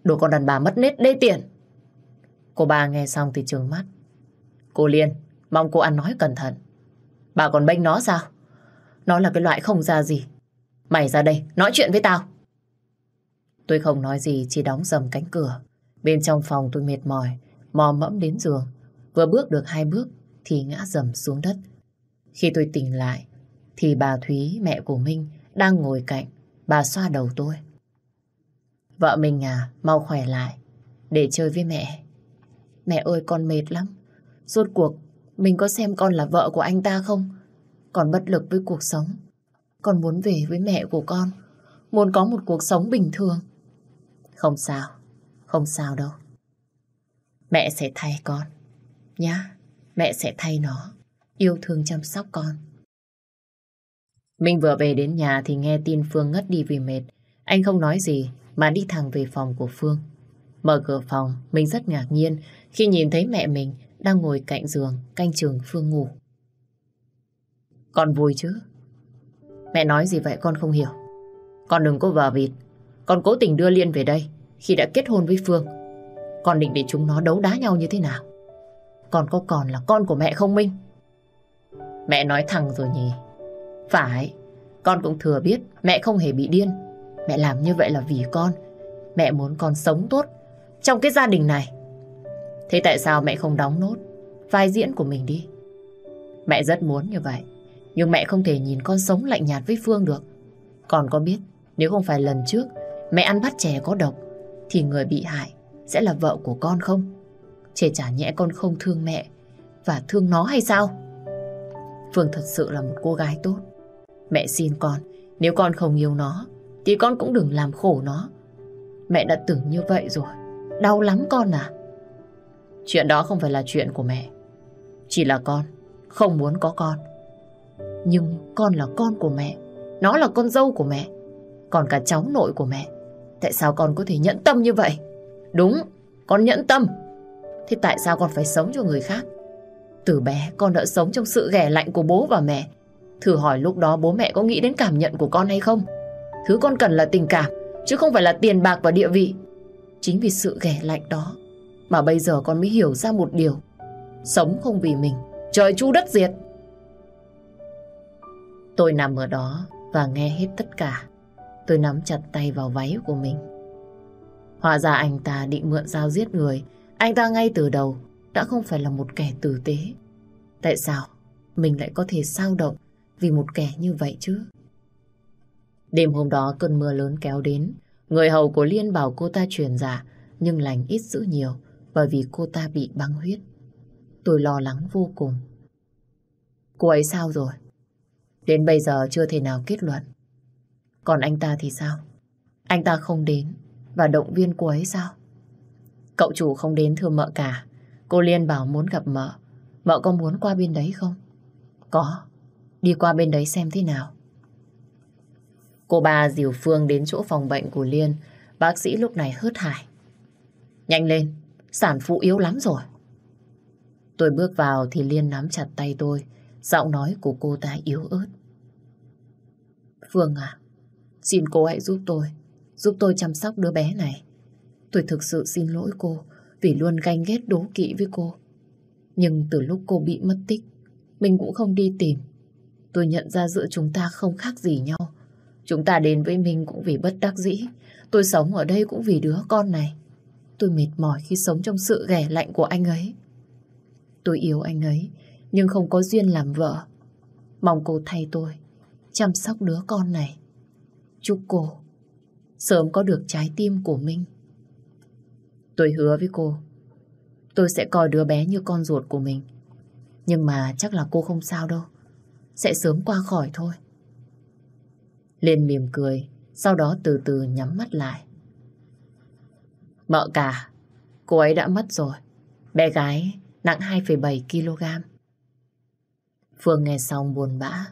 Đồ con đàn bà mất nết đê tiện. Cô bà nghe xong thì trừng mắt. Cô Liên, mong cô ăn nói cẩn thận. Bà còn bênh nó sao? Nó là cái loại không ra gì. Mày ra đây, nói chuyện với tao. Tôi không nói gì, chỉ đóng dầm cánh cửa. Bên trong phòng tôi mệt mỏi, mò mẫm đến giường. Vừa bước được hai bước thì ngã dầm xuống đất. Khi tôi tỉnh lại, thì bà Thúy, mẹ của Minh, đang ngồi cạnh. Bà xoa đầu tôi. Vợ mình à, mau khỏe lại, để chơi với mẹ. Mẹ ơi, con mệt lắm. Rốt cuộc, mình có xem con là vợ của anh ta không? Còn bất lực với cuộc sống. Con muốn về với mẹ của con. Muốn có một cuộc sống bình thường. Không sao, không sao đâu. Mẹ sẽ thay con, nhá. Mẹ sẽ thay nó, yêu thương chăm sóc con. Minh vừa về đến nhà thì nghe tin Phương ngất đi vì mệt. Anh không nói gì mà đi thẳng về phòng của Phương. Mở cửa phòng, mình rất ngạc nhiên khi nhìn thấy mẹ mình đang ngồi cạnh giường canh trường Phương ngủ. Con vui chứ? Mẹ nói gì vậy con không hiểu. Con đừng có vờ vịt. Con cố tình đưa Liên về đây khi đã kết hôn với Phương. Con định để chúng nó đấu đá nhau như thế nào? Con có còn là con của mẹ không Minh? Mẹ nói thẳng rồi nhỉ? Phải, con cũng thừa biết mẹ không hề bị điên. Mẹ làm như vậy là vì con. Mẹ muốn con sống tốt trong cái gia đình này. Thế tại sao mẹ không đóng nốt vai diễn của mình đi? Mẹ rất muốn như vậy. Nhưng mẹ không thể nhìn con sống lạnh nhạt với Phương được. Con có biết nếu không phải lần trước mẹ ăn bắt trẻ có độc thì người bị hại sẽ là vợ của con không? trẻ chả nhẽ con không thương mẹ và thương nó hay sao? Phương thật sự là một cô gái tốt. Mẹ xin con, nếu con không yêu nó, thì con cũng đừng làm khổ nó. Mẹ đã từng như vậy rồi. Đau lắm con à? Chuyện đó không phải là chuyện của mẹ. Chỉ là con, không muốn có con. Nhưng con là con của mẹ. Nó là con dâu của mẹ. Còn cả cháu nội của mẹ. Tại sao con có thể nhẫn tâm như vậy? Đúng, con nhẫn tâm. Thế tại sao con phải sống cho người khác? Từ bé con đã sống trong sự ghẻ lạnh của bố và mẹ. Thử hỏi lúc đó bố mẹ có nghĩ đến cảm nhận của con hay không? Thứ con cần là tình cảm, chứ không phải là tiền bạc và địa vị. Chính vì sự ghẻ lạnh đó mà bây giờ con mới hiểu ra một điều. Sống không vì mình, trời chu đất diệt. Tôi nằm ở đó và nghe hết tất cả. Tôi nắm chặt tay vào váy của mình. Hóa ra anh ta định mượn dao giết người. Anh ta ngay từ đầu đã không phải là một kẻ tử tế. Tại sao mình lại có thể sao động vì một kẻ như vậy chứ? Đêm hôm đó cơn mưa lớn kéo đến. Người hầu của Liên bảo cô ta truyền giả nhưng lành ít dữ nhiều, bởi vì cô ta bị băng huyết. Tôi lo lắng vô cùng. Cô ấy sao rồi? Đến bây giờ chưa thể nào kết luận. Còn anh ta thì sao? Anh ta không đến, và động viên cô ấy sao? Cậu chủ không đến thưa mợ cả. Cô Liên bảo muốn gặp mợ. Mợ có muốn qua bên đấy không? Có. Đi qua bên đấy xem thế nào. Cô bà dìu Phương đến chỗ phòng bệnh của Liên. Bác sĩ lúc này hớt hải. Nhanh lên, sản phụ yếu lắm rồi. Tôi bước vào thì Liên nắm chặt tay tôi. Giọng nói của cô ta yếu ớt. Phương à, xin cô hãy giúp tôi. Giúp tôi chăm sóc đứa bé này. Tôi thực sự xin lỗi cô vì luôn ganh ghét đố kỵ với cô. Nhưng từ lúc cô bị mất tích, mình cũng không đi tìm. Tôi nhận ra giữa chúng ta không khác gì nhau. Chúng ta đến với mình cũng vì bất đắc dĩ. Tôi sống ở đây cũng vì đứa con này. Tôi mệt mỏi khi sống trong sự ghẻ lạnh của anh ấy. Tôi yêu anh ấy, nhưng không có duyên làm vợ. Mong cô thay tôi, chăm sóc đứa con này. Chúc cô sớm có được trái tim của mình. Tôi hứa với cô, tôi sẽ coi đứa bé như con ruột của mình. Nhưng mà chắc là cô không sao đâu. Sẽ sớm qua khỏi thôi. Liên mỉm cười, sau đó từ từ nhắm mắt lại. Mợ cả, cô ấy đã mất rồi. Bé gái nặng 2,7 kg. Phương nghe xong buồn bã.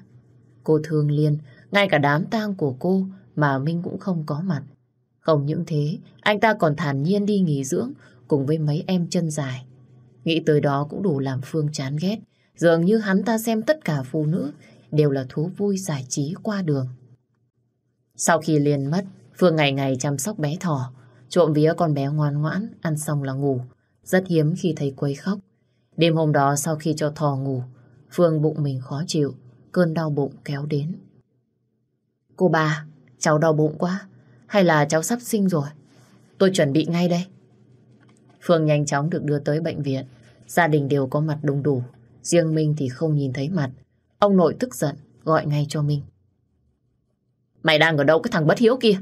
Cô thương Liên, ngay cả đám tang của cô mà Minh cũng không có mặt. Không những thế, anh ta còn thản nhiên đi nghỉ dưỡng cùng với mấy em chân dài. Nghĩ tới đó cũng đủ làm Phương chán ghét. Dường như hắn ta xem tất cả phụ nữ đều là thú vui giải trí qua đường. Sau khi liền mất, Phương ngày ngày chăm sóc bé thỏ, trộm vía con bé ngoan ngoãn, ăn xong là ngủ. Rất hiếm khi thấy quấy khóc. Đêm hôm đó sau khi cho thỏ ngủ, Phương bụng mình khó chịu, cơn đau bụng kéo đến. Cô bà, cháu đau bụng quá, hay là cháu sắp sinh rồi? Tôi chuẩn bị ngay đây. Phương nhanh chóng được đưa tới bệnh viện. Gia đình đều có mặt đông đủ. Riêng Minh thì không nhìn thấy mặt. Ông nội tức giận, gọi ngay cho Minh. Mày đang ở đâu cái thằng bất hiếu kia?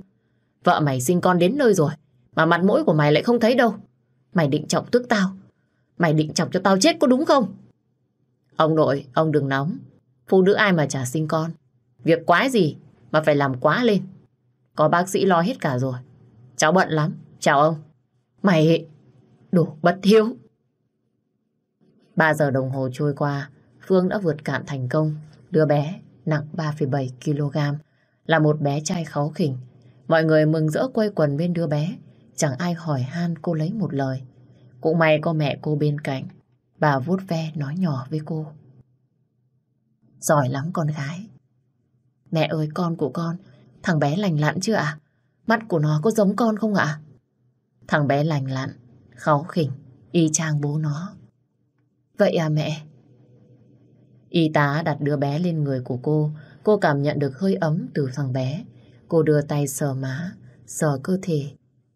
Vợ mày sinh con đến nơi rồi, mà mặt mũi của mày lại không thấy đâu. Mày định trọng tức tao. Mày định chọc cho tao chết có đúng không? Ông nội, ông đừng nóng. Phụ nữ ai mà chả sinh con. Việc quái gì mà phải làm quá lên. Có bác sĩ lo hết cả rồi. Cháu bận lắm. Chào ông. Mày đủ bất hiếu. 3 giờ đồng hồ trôi qua, Phương đã vượt cạn thành công. Đứa bé nặng 3,7 kg là một bé trai kháu khỉnh. Mọi người mừng rỡ quay quần bên đứa bé. Chẳng ai hỏi han cô lấy một lời. Cũng may có mẹ cô bên cạnh. Bà vuốt ve nói nhỏ với cô. Giỏi lắm con gái. Mẹ ơi con của con, thằng bé lành lặn chưa ạ? Mắt của nó có giống con không ạ? Thằng bé lành lặn, kháu khỉnh, y chang bố nó. Vậy à mẹ? Y tá đặt đứa bé lên người của cô, cô cảm nhận được hơi ấm từ thằng bé. Cô đưa tay sờ má, sờ cơ thể.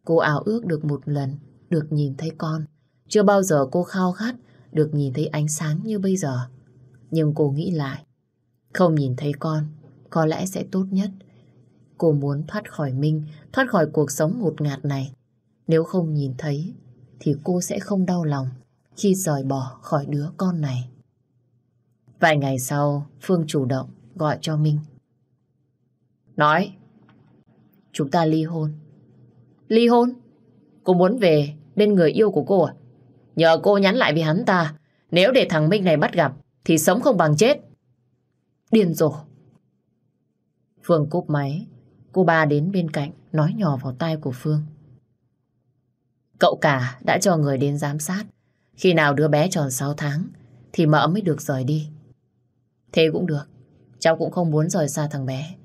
Cô ảo ước được một lần, được nhìn thấy con. Chưa bao giờ cô khao khát được nhìn thấy ánh sáng như bây giờ. Nhưng cô nghĩ lại, không nhìn thấy con, có lẽ sẽ tốt nhất. Cô muốn thoát khỏi Minh, thoát khỏi cuộc sống ngột ngạt này. Nếu không nhìn thấy thì cô sẽ không đau lòng khi rời bỏ khỏi đứa con này. Vài ngày sau, Phương chủ động gọi cho Minh. Nói, chúng ta ly hôn. Ly hôn? Cô muốn về bên người yêu của cô à? Nhờ cô nhắn lại với hắn ta, nếu để thằng Minh này bắt gặp, thì sống không bằng chết. Điên rồ. Phương cúp máy, cô ba đến bên cạnh, nói nhỏ vào tai của Phương. Cậu cả đã cho người đến giám sát. Khi nào đứa bé tròn 6 tháng, thì mợ mới được rời đi. Thế cũng được. Cháu cũng không muốn rời xa thằng bé.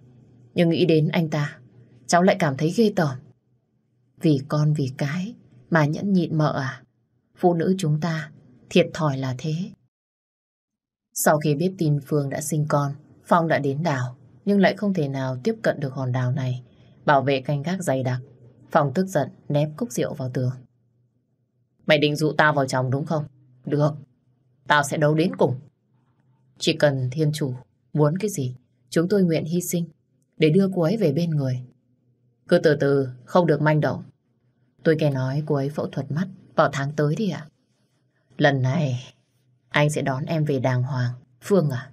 Nhưng nghĩ đến anh ta, cháu lại cảm thấy ghê tởm. Vì con vì cái mà nhẫn nhịn mợ à. Phụ nữ chúng ta thiệt thòi là thế. Sau khi biết tin Phương đã sinh con, Phong đã đến đảo, nhưng lại không thể nào tiếp cận được hòn đảo này. Bảo vệ canh gác dày đặc. Phong tức giận ném cốc rượu vào tường. Mày định dụ tao vào chồng đúng không? Được. Tao sẽ đấu đến cùng. Chỉ cần thiên chủ muốn cái gì, chúng tôi nguyện hy sinh để đưa cô ấy về bên người. Cứ từ từ, không được manh động. Tôi nghe nói cô ấy phẫu thuật mắt vào tháng tới đi ạ. Lần này, anh sẽ đón em về đàng hoàng. Phương à?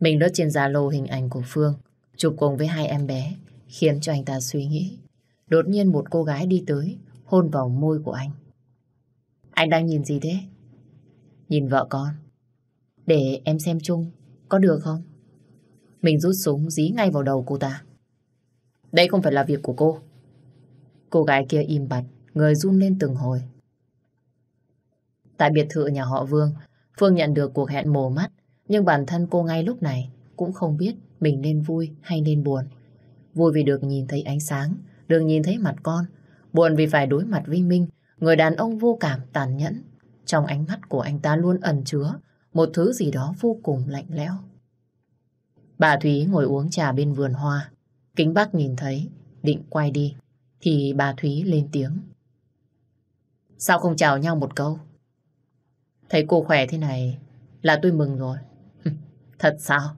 Mình lướt trên Zalo hình ảnh của Phương, chụp cùng với hai em bé, khiến cho anh ta suy nghĩ. Đột nhiên một cô gái đi tới, hôn vào môi của anh. Anh đang nhìn gì thế? Nhìn vợ con. Để em xem chung, có được không? Mình rút súng dí ngay vào đầu cô ta. Đây không phải là việc của cô. Cô gái kia im bặt, người run lên từng hồi. Tại biệt thự nhà họ Vương, Phương nhận được cuộc hẹn mồ mắt, nhưng bản thân cô ngay lúc này cũng không biết mình nên vui hay nên buồn. Vui vì được nhìn thấy ánh sáng, được nhìn thấy mặt con. Buồn vì phải đối mặt với Minh, người đàn ông vô cảm, tàn nhẫn. Trong ánh mắt của anh ta luôn ẩn chứa một thứ gì đó vô cùng lạnh lẽo. Bà Thúy ngồi uống trà bên vườn hoa. Kính bác nhìn thấy, định quay đi, thì bà Thúy lên tiếng. Sao không chào nhau một câu? Thấy cô khỏe thế này là tôi mừng rồi. <laughs> Thật sao?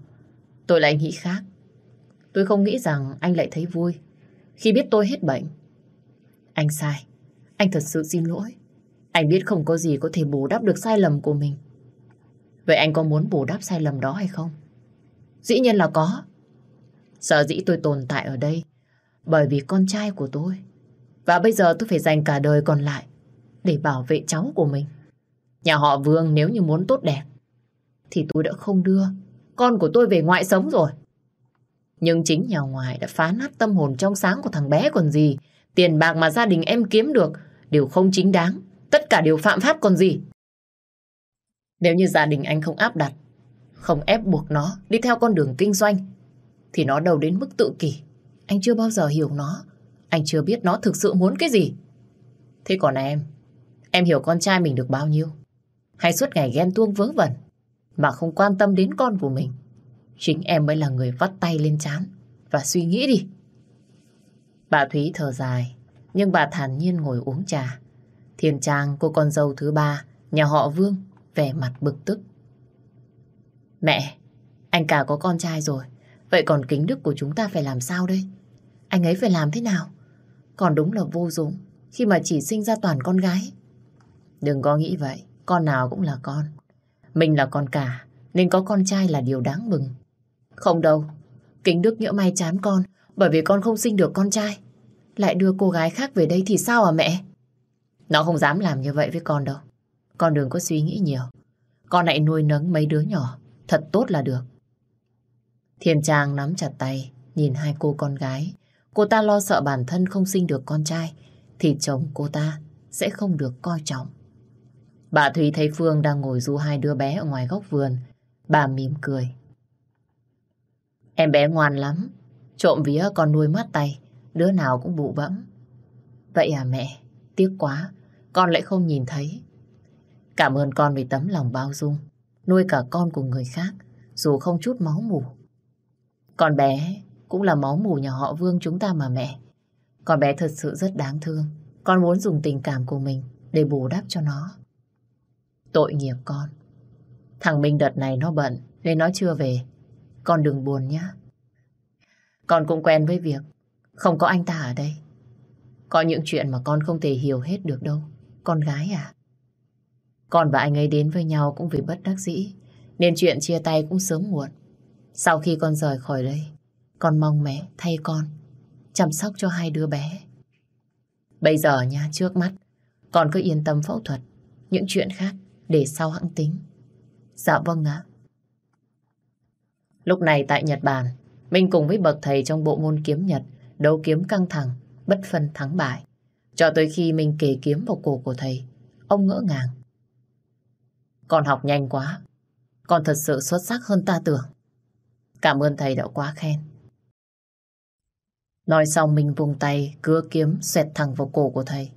Tôi lại nghĩ khác. Tôi không nghĩ rằng anh lại thấy vui khi biết tôi hết bệnh. Anh sai. Anh thật sự xin lỗi. Anh biết không có gì có thể bù đắp được sai lầm của mình. Vậy anh có muốn bù đắp sai lầm đó hay không? Dĩ nhiên là có. Sợ dĩ tôi tồn tại ở đây, bởi vì con trai của tôi. Và bây giờ tôi phải dành cả đời còn lại để bảo vệ cháu của mình. Nhà họ Vương nếu như muốn tốt đẹp, thì tôi đã không đưa con của tôi về ngoại sống rồi. Nhưng chính nhà ngoại đã phá nát tâm hồn trong sáng của thằng bé còn gì. Tiền bạc mà gia đình em kiếm được đều không chính đáng. Tất cả đều phạm pháp còn gì. Nếu như gia đình anh không áp đặt, không ép buộc nó đi theo con đường kinh doanh, thì nó đầu đến mức tự kỷ. Anh chưa bao giờ hiểu nó. Anh chưa biết nó thực sự muốn cái gì. Thế còn em, em hiểu con trai mình được bao nhiêu? Hay suốt ngày ghen tuông vớ vẩn, mà không quan tâm đến con của mình? Chính em mới là người vắt tay lên chán và suy nghĩ đi. Bà Thúy thở dài, nhưng bà thản nhiên ngồi uống trà. Thiên Trang, cô con dâu thứ ba, nhà họ Vương, vẻ mặt bực tức. Mẹ, anh cả có con trai rồi, vậy còn kính đức của chúng ta phải làm sao đây? Anh ấy phải làm thế nào? Còn đúng là vô dụng khi mà chỉ sinh ra toàn con gái. Đừng có nghĩ vậy, con nào cũng là con. Mình là con cả, nên có con trai là điều đáng mừng. Không đâu, kính đức nhỡ may chán con bởi vì con không sinh được con trai. Lại đưa cô gái khác về đây thì sao à mẹ? Nó không dám làm như vậy với con đâu. Con đừng có suy nghĩ nhiều. Con hãy nuôi nấng mấy đứa nhỏ. Thật tốt là được. Thiên Trang nắm chặt tay, nhìn hai cô con gái. Cô ta lo sợ bản thân không sinh được con trai, thì chồng cô ta sẽ không được coi trọng. Bà Thùy thấy Phương đang ngồi du hai đứa bé ở ngoài góc vườn. Bà mỉm cười. Em bé ngoan lắm. Trộm vía con nuôi mắt tay, đứa nào cũng bụ bẫm. Vậy à mẹ, tiếc quá, con lại không nhìn thấy. Cảm ơn con vì tấm lòng bao dung, nuôi cả con của người khác, dù không chút máu mù Con bé cũng là máu mù nhà họ Vương chúng ta mà mẹ. Con bé thật sự rất đáng thương. Con muốn dùng tình cảm của mình để bù đắp cho nó. Tội nghiệp con. Thằng Minh đợt này nó bận nên nó chưa về. Con đừng buồn nhá. Con cũng quen với việc không có anh ta ở đây. Có những chuyện mà con không thể hiểu hết được đâu. Con gái à? Con và anh ấy đến với nhau cũng vì bất đắc dĩ. Nên chuyện chia tay cũng sớm muộn. Sau khi con rời khỏi đây, con mong mẹ thay con chăm sóc cho hai đứa bé. Bây giờ nha, trước mắt, con cứ yên tâm phẫu thuật. Những chuyện khác để sau hãng tính. Dạ vâng ạ. Lúc này tại Nhật Bản, Minh cùng với bậc thầy trong bộ môn kiếm Nhật đấu kiếm căng thẳng, bất phân thắng bại. Cho tới khi mình kề kiếm vào cổ của thầy, ông ngỡ ngàng. Con học nhanh quá, con thật sự xuất sắc hơn ta tưởng. Cảm ơn thầy đã quá khen. Nói xong mình vùng tay cưa kiếm xoẹt thẳng vào cổ của thầy.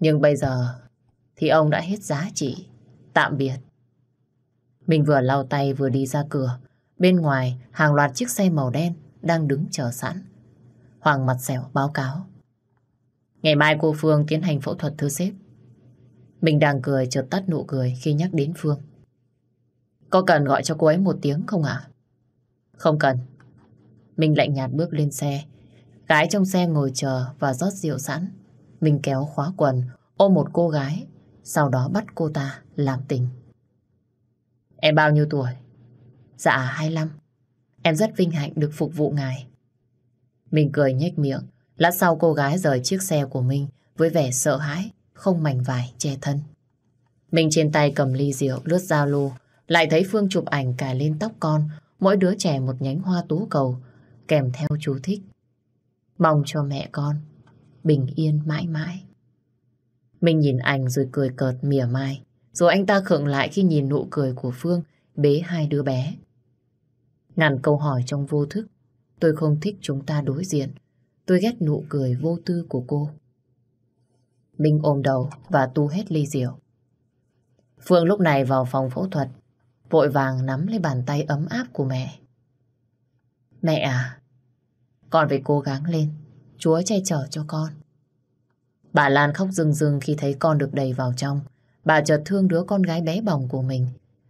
Nhưng bây giờ thì ông đã hết giá trị. Tạm biệt. Mình vừa lau tay vừa đi ra cửa. Bên ngoài hàng loạt chiếc xe màu đen đang đứng chờ sẵn. Hoàng mặt dẻo báo cáo. Ngày mai cô Phương tiến hành phẫu thuật thưa sếp. Mình đang cười chợt tắt nụ cười khi nhắc đến Phương. Có cần gọi cho cô ấy một tiếng không ạ? Không cần. Mình lạnh nhạt bước lên xe. Gái trong xe ngồi chờ và rót rượu sẵn. Mình kéo khóa quần, ôm một cô gái, sau đó bắt cô ta làm tình. Em bao nhiêu tuổi? Dạ 25. Em rất vinh hạnh được phục vụ ngài. Mình cười nhếch miệng. Lát sau cô gái rời chiếc xe của mình với vẻ sợ hãi, không mảnh vải che thân. Mình trên tay cầm ly rượu lướt giao lưu, lại thấy Phương chụp ảnh cài lên tóc con, mỗi đứa trẻ một nhánh hoa tú cầu, kèm theo chú thích. Mong cho mẹ con bình yên mãi mãi. Mình nhìn ảnh rồi cười cợt mỉa mai, rồi anh ta khựng lại khi nhìn nụ cười của Phương bế hai đứa bé. Ngàn câu hỏi trong vô thức, tôi không thích chúng ta đối diện. Tôi ghét nụ cười vô tư của cô. Minh ôm đầu và tu hết ly rượu. Phương lúc này vào phòng phẫu thuật, vội vàng nắm lấy bàn tay ấm áp của mẹ. Mẹ à, con phải cố gắng lên, Chúa che chở cho con. Bà Lan khóc rưng rưng khi thấy con được đầy vào trong. Bà chợt thương đứa con gái bé bỏng của mình.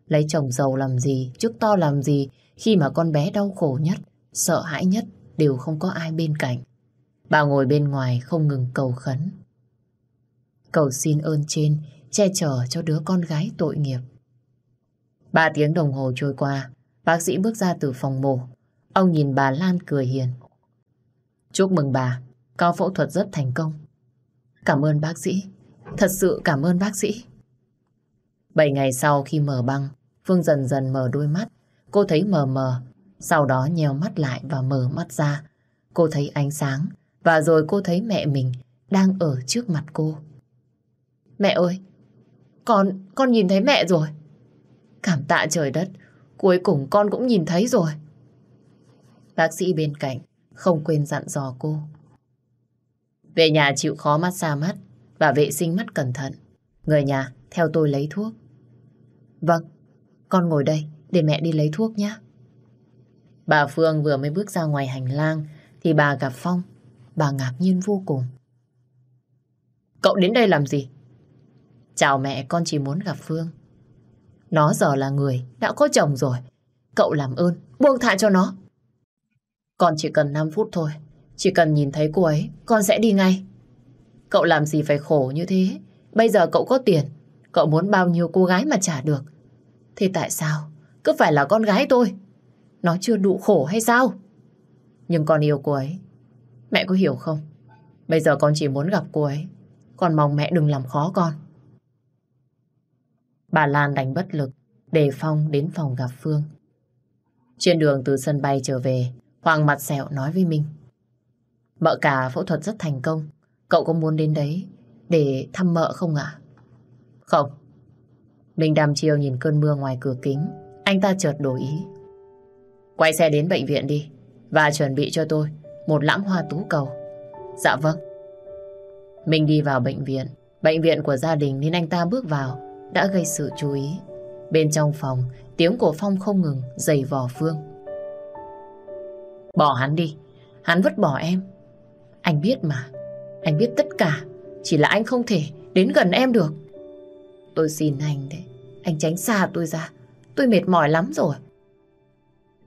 Lấy chồng giàu làm gì, chức to làm gì, khi mà con bé đau khổ nhất, sợ hãi nhất, đều không có ai bên cạnh. Bà ngồi bên ngoài không ngừng cầu khấn. Cầu xin ơn trên, che chở cho đứa con gái tội nghiệp. Ba tiếng đồng hồ trôi qua, bác sĩ bước ra từ phòng mổ. Ông nhìn bà Lan cười hiền. Chúc mừng bà, có phẫu thuật rất thành công. Cảm ơn bác sĩ, thật sự cảm ơn bác sĩ. Bảy ngày sau khi mở băng, Phương dần dần mở đôi mắt. Cô thấy mờ mờ, sau đó nheo mắt lại và mở mắt ra. Cô thấy ánh sáng, và rồi cô thấy mẹ mình đang ở trước mặt cô. Mẹ ơi, con, con nhìn thấy mẹ rồi. Cảm tạ trời đất, cuối cùng con cũng nhìn thấy rồi. Bác sĩ bên cạnh không quên dặn dò cô. Về nhà chịu khó mắt xa mắt và vệ sinh mắt cẩn thận. Người nhà, theo tôi lấy thuốc. Vâng, con ngồi đây để mẹ đi lấy thuốc nhé. Bà Phương vừa mới bước ra ngoài hành lang thì bà gặp Phong. Bà ngạc nhiên vô cùng. Cậu đến đây làm gì? Chào mẹ, con chỉ muốn gặp Phương. Nó giờ là người, đã có chồng rồi. Cậu làm ơn, buông thả cho nó. Con chỉ cần 5 phút thôi. Chỉ cần nhìn thấy cô ấy, con sẽ đi ngay. Cậu làm gì phải khổ như thế? Bây giờ cậu có tiền, cậu muốn bao nhiêu cô gái mà trả được. Thì tại sao? Cứ phải là con gái tôi. Nó chưa đủ khổ hay sao? Nhưng con yêu cô ấy. Mẹ có hiểu không? Bây giờ con chỉ muốn gặp cô ấy. Con mong mẹ đừng làm khó con. Bà Lan đánh bất lực, để Phong đến phòng gặp Phương. Trên đường từ sân bay trở về, Hoàng mặt sẹo nói với Minh. Mợ cả phẫu thuật rất thành công. Cậu có muốn đến đấy để thăm mợ không ạ? Không. Minh đàm chiều nhìn cơn mưa ngoài cửa kính. Anh ta chợt đổi ý. Quay xe đến bệnh viện đi và chuẩn bị cho tôi một lãng hoa tú cầu. Dạ vâng. Minh đi vào bệnh viện. Bệnh viện của gia đình nên anh ta bước vào đã gây sự chú ý. Bên trong phòng, tiếng của Phong không ngừng giày vò Phương. Bỏ hắn đi, hắn vứt bỏ em. Anh biết mà, anh biết tất cả, chỉ là anh không thể đến gần em được. Tôi xin anh đấy, anh tránh xa tôi ra, tôi mệt mỏi lắm rồi.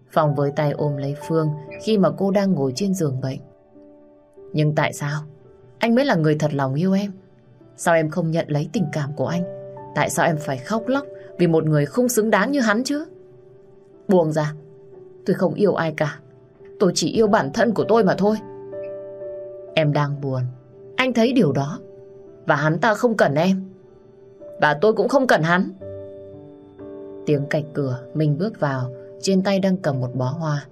Phong với tay ôm lấy Phương khi mà cô đang ngồi trên giường bệnh. Nhưng tại sao? anh mới là người thật lòng yêu em. Sao em không nhận lấy tình cảm của anh? Tại sao em phải khóc lóc vì một người không xứng đáng như hắn chứ? Buông ra, tôi không yêu ai cả. Tôi chỉ yêu bản thân của tôi mà thôi. Em đang buồn. Anh thấy điều đó. Và hắn ta không cần em. Và tôi cũng không cần hắn. Tiếng cạch cửa, mình bước vào, trên tay đang cầm một bó hoa.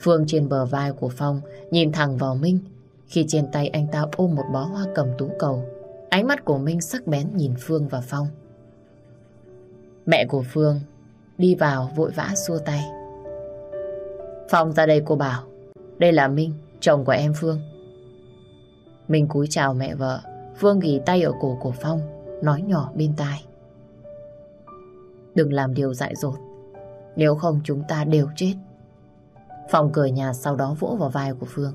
Phương trên bờ vai của Phong nhìn thẳng vào Minh khi trên tay anh ta ôm một bó hoa cầm tú cầu. Ánh mắt của Minh sắc bén nhìn Phương và Phong. Mẹ của Phương đi vào vội vã xua tay. Phong ra đây cô bảo, đây là Minh, chồng của em Phương. Minh cúi chào mẹ vợ, Phương ghi tay ở cổ của Phong, nói nhỏ bên tai. Đừng làm điều dại dột, nếu không chúng ta đều chết. Phong cười nhà sau đó vỗ vào vai của Phương.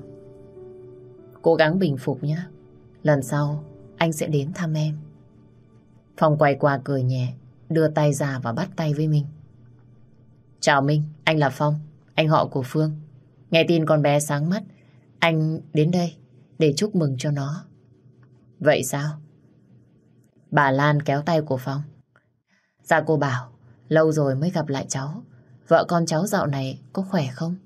Cố gắng bình phục nhé. Lần sau anh sẽ đến thăm em. Phong quay qua cười nhẹ, đưa tay ra và bắt tay với Minh. Chào Minh, anh là Phong, anh họ của Phương. Nghe tin con bé sáng mắt, anh đến đây để chúc mừng cho nó. Vậy sao? Bà Lan kéo tay của Phong. Dạ cô bảo, lâu rồi mới gặp lại cháu. Vợ con cháu dạo này có khỏe không?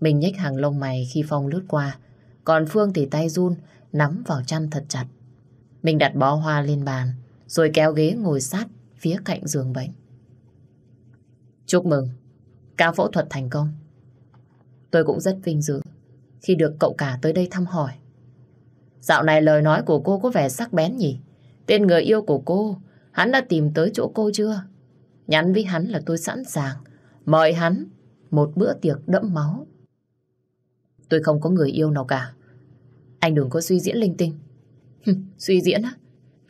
Mình nhếch hàng lông mày khi Phong lướt qua, còn Phương thì tay run, nắm vào chăn thật chặt. Mình đặt bó hoa lên bàn, rồi kéo ghế ngồi sát phía cạnh giường bệnh. Chúc mừng, ca phẫu thuật thành công. Tôi cũng rất vinh dự khi được cậu cả tới đây thăm hỏi. Dạo này lời nói của cô có vẻ sắc bén nhỉ? Tên người yêu của cô, hắn đã tìm tới chỗ cô chưa? Nhắn với hắn là tôi sẵn sàng, mời hắn một bữa tiệc đẫm máu. Tôi không có người yêu nào cả. Anh đừng có suy diễn linh tinh. suy diễn á?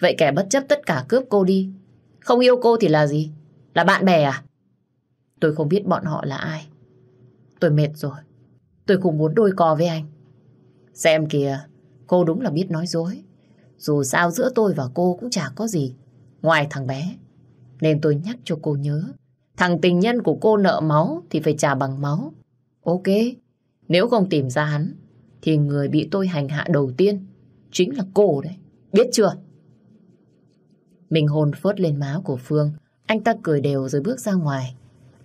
Vậy kẻ bất chấp tất cả cướp cô đi. Không yêu cô thì là gì? Là bạn bè à? Tôi không biết bọn họ là ai. Tôi mệt rồi. Tôi không muốn đôi co với anh. Xem kìa, cô đúng là biết nói dối. Dù sao giữa tôi và cô cũng chả có gì. Ngoài thằng bé. Nên tôi nhắc cho cô nhớ. Thằng tình nhân của cô nợ máu thì phải trả bằng máu. Ok, nếu không tìm ra hắn, thì người bị tôi hành hạ đầu tiên chính là cô đấy. Biết chưa? Mình hồn phớt lên má của Phương. Anh ta cười đều rồi bước ra ngoài.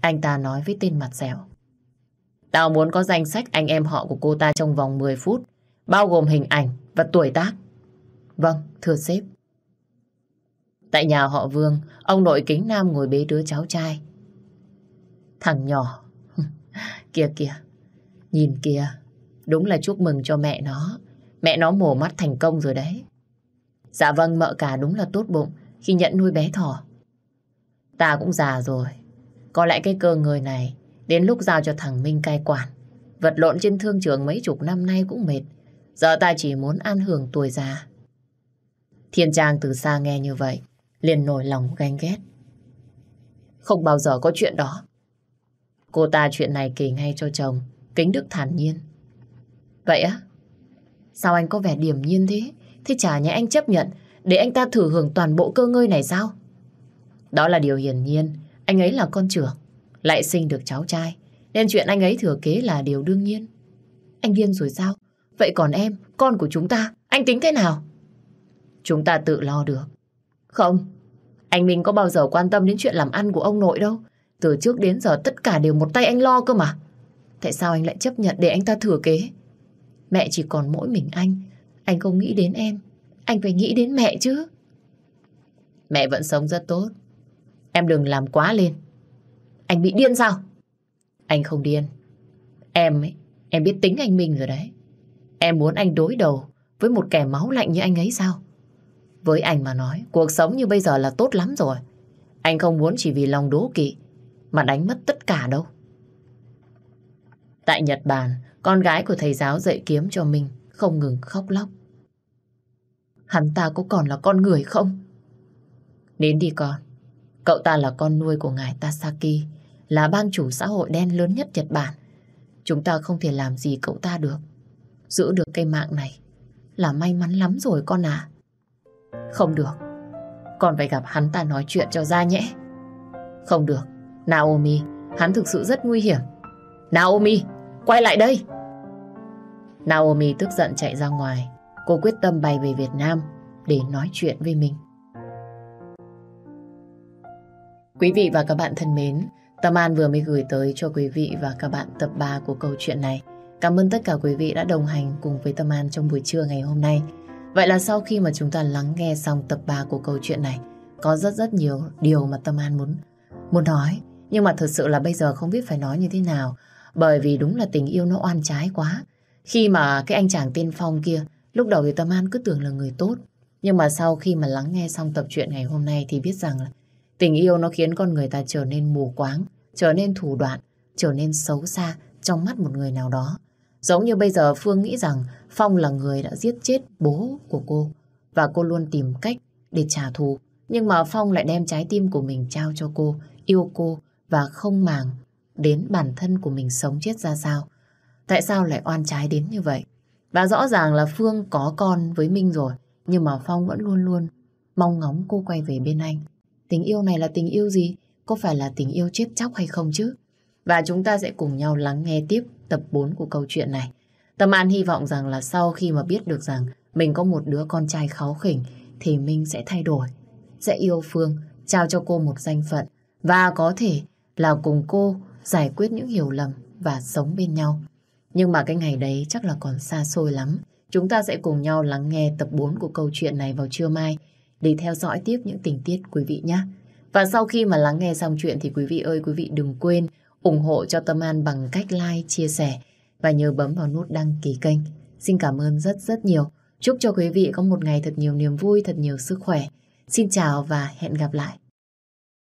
Anh ta nói với tên mặt dẻo. Tao muốn có danh sách anh em họ của cô ta trong vòng 10 phút, bao gồm hình ảnh và tuổi tác. Vâng, thưa sếp. Tại nhà họ Vương, ông nội kính nam ngồi bế đứa cháu trai. Thằng nhỏ, kìa kìa, Nhìn kìa, đúng là chúc mừng cho mẹ nó. Mẹ nó mổ mắt thành công rồi đấy. Dạ vâng, mợ cả đúng là tốt bụng khi nhận nuôi bé thỏ. Ta cũng già rồi. Có lẽ cái cơ người này đến lúc giao cho thằng Minh cai quản. Vật lộn trên thương trường mấy chục năm nay cũng mệt. Giờ ta chỉ muốn an hưởng tuổi già. Thiên Trang từ xa nghe như vậy, liền nổi lòng ganh ghét. Không bao giờ có chuyện đó. Cô ta chuyện này kể ngay cho chồng, Kính Đức thản nhiên. Vậy á? Sao anh có vẻ điềm nhiên thế? Thế chả nhẽ anh chấp nhận để anh ta thử hưởng toàn bộ cơ ngơi này sao? Đó là điều hiển nhiên. Anh ấy là con trưởng, lại sinh được cháu trai. Nên chuyện anh ấy thừa kế là điều đương nhiên. Anh điên rồi sao? Vậy còn em, con của chúng ta, anh tính thế nào? Chúng ta tự lo được. Không, anh mình có bao giờ quan tâm đến chuyện làm ăn của ông nội đâu. Từ trước đến giờ tất cả đều một tay anh lo cơ mà. Tại sao anh lại chấp nhận để anh ta thừa kế? Mẹ chỉ còn mỗi mình anh. Anh không nghĩ đến em. Anh phải nghĩ đến mẹ chứ. Mẹ vẫn sống rất tốt. Em đừng làm quá lên. Anh bị điên sao? Anh không điên. Em ấy, em biết tính anh Minh rồi đấy. Em muốn anh đối đầu với một kẻ máu lạnh như anh ấy sao? Với anh mà nói, cuộc sống như bây giờ là tốt lắm rồi. Anh không muốn chỉ vì lòng đố kỵ mà đánh mất tất cả đâu. Tại Nhật Bản, con gái của thầy giáo dạy kiếm cho mình không ngừng khóc lóc. Hắn ta có còn là con người không? Đến đi con. Cậu ta là con nuôi của ngài Tasaki, là bang chủ xã hội đen lớn nhất Nhật Bản. Chúng ta không thể làm gì cậu ta được. Giữ được cây mạng này là may mắn lắm rồi con à. Không được. Con phải gặp hắn ta nói chuyện cho ra nhẽ. Không được. Naomi, hắn thực sự rất nguy hiểm. Naomi, quay lại đây. Naomi tức giận chạy ra ngoài. cô quyết tâm bay về Việt Nam để nói chuyện với mình. Quý vị và các bạn thân mến, Tâm An vừa mới gửi tới cho quý vị và các bạn tập 3 của câu chuyện này. Cảm ơn tất cả quý vị đã đồng hành cùng với Tâm An trong buổi trưa ngày hôm nay. Vậy là sau khi mà chúng ta lắng nghe xong tập 3 của câu chuyện này, có rất rất nhiều điều mà Tâm An muốn muốn nói. Nhưng mà thật sự là bây giờ không biết phải nói như thế nào. Bởi vì đúng là tình yêu nó oan trái quá. Khi mà cái anh chàng tiên phong kia, lúc đầu thì Tâm An cứ tưởng là người tốt. Nhưng mà sau khi mà lắng nghe xong tập truyện ngày hôm nay thì biết rằng là tình yêu nó khiến con người ta trở nên mù quáng, trở nên thủ đoạn, trở nên xấu xa trong mắt một người nào đó. Giống như bây giờ Phương nghĩ rằng Phong là người đã giết chết bố của cô và cô luôn tìm cách để trả thù. Nhưng mà Phong lại đem trái tim của mình trao cho cô, yêu cô và không màng đến bản thân của mình sống chết ra sao. Tại sao lại oan trái đến như vậy? Và rõ ràng là Phương có con với Minh rồi, nhưng mà Phong vẫn luôn luôn mong ngóng cô quay về bên anh. Tình yêu này là tình yêu gì? Có phải là tình yêu chết chóc hay không chứ? Và chúng ta sẽ cùng nhau lắng nghe tiếp tập 4 của câu chuyện này. Tâm An hy vọng rằng là sau khi mà biết được rằng mình có một đứa con trai kháu khỉnh thì Minh sẽ thay đổi, sẽ yêu Phương, trao cho cô một danh phận và có thể là cùng cô giải quyết những hiểu lầm và sống bên nhau. Nhưng mà cái ngày đấy chắc là còn xa xôi lắm. Chúng ta sẽ cùng nhau lắng nghe tập 4 của câu chuyện này vào trưa mai để theo dõi tiếp những tình tiết quý vị nhé. Và sau khi mà lắng nghe xong chuyện thì quý vị ơi quý vị đừng quên ủng hộ cho Tâm An bằng cách like, chia sẻ và nhớ bấm vào nút đăng ký kênh. Xin cảm ơn rất rất nhiều. Chúc cho quý vị có một ngày thật nhiều niềm vui, thật nhiều sức khỏe. Xin chào và hẹn gặp lại.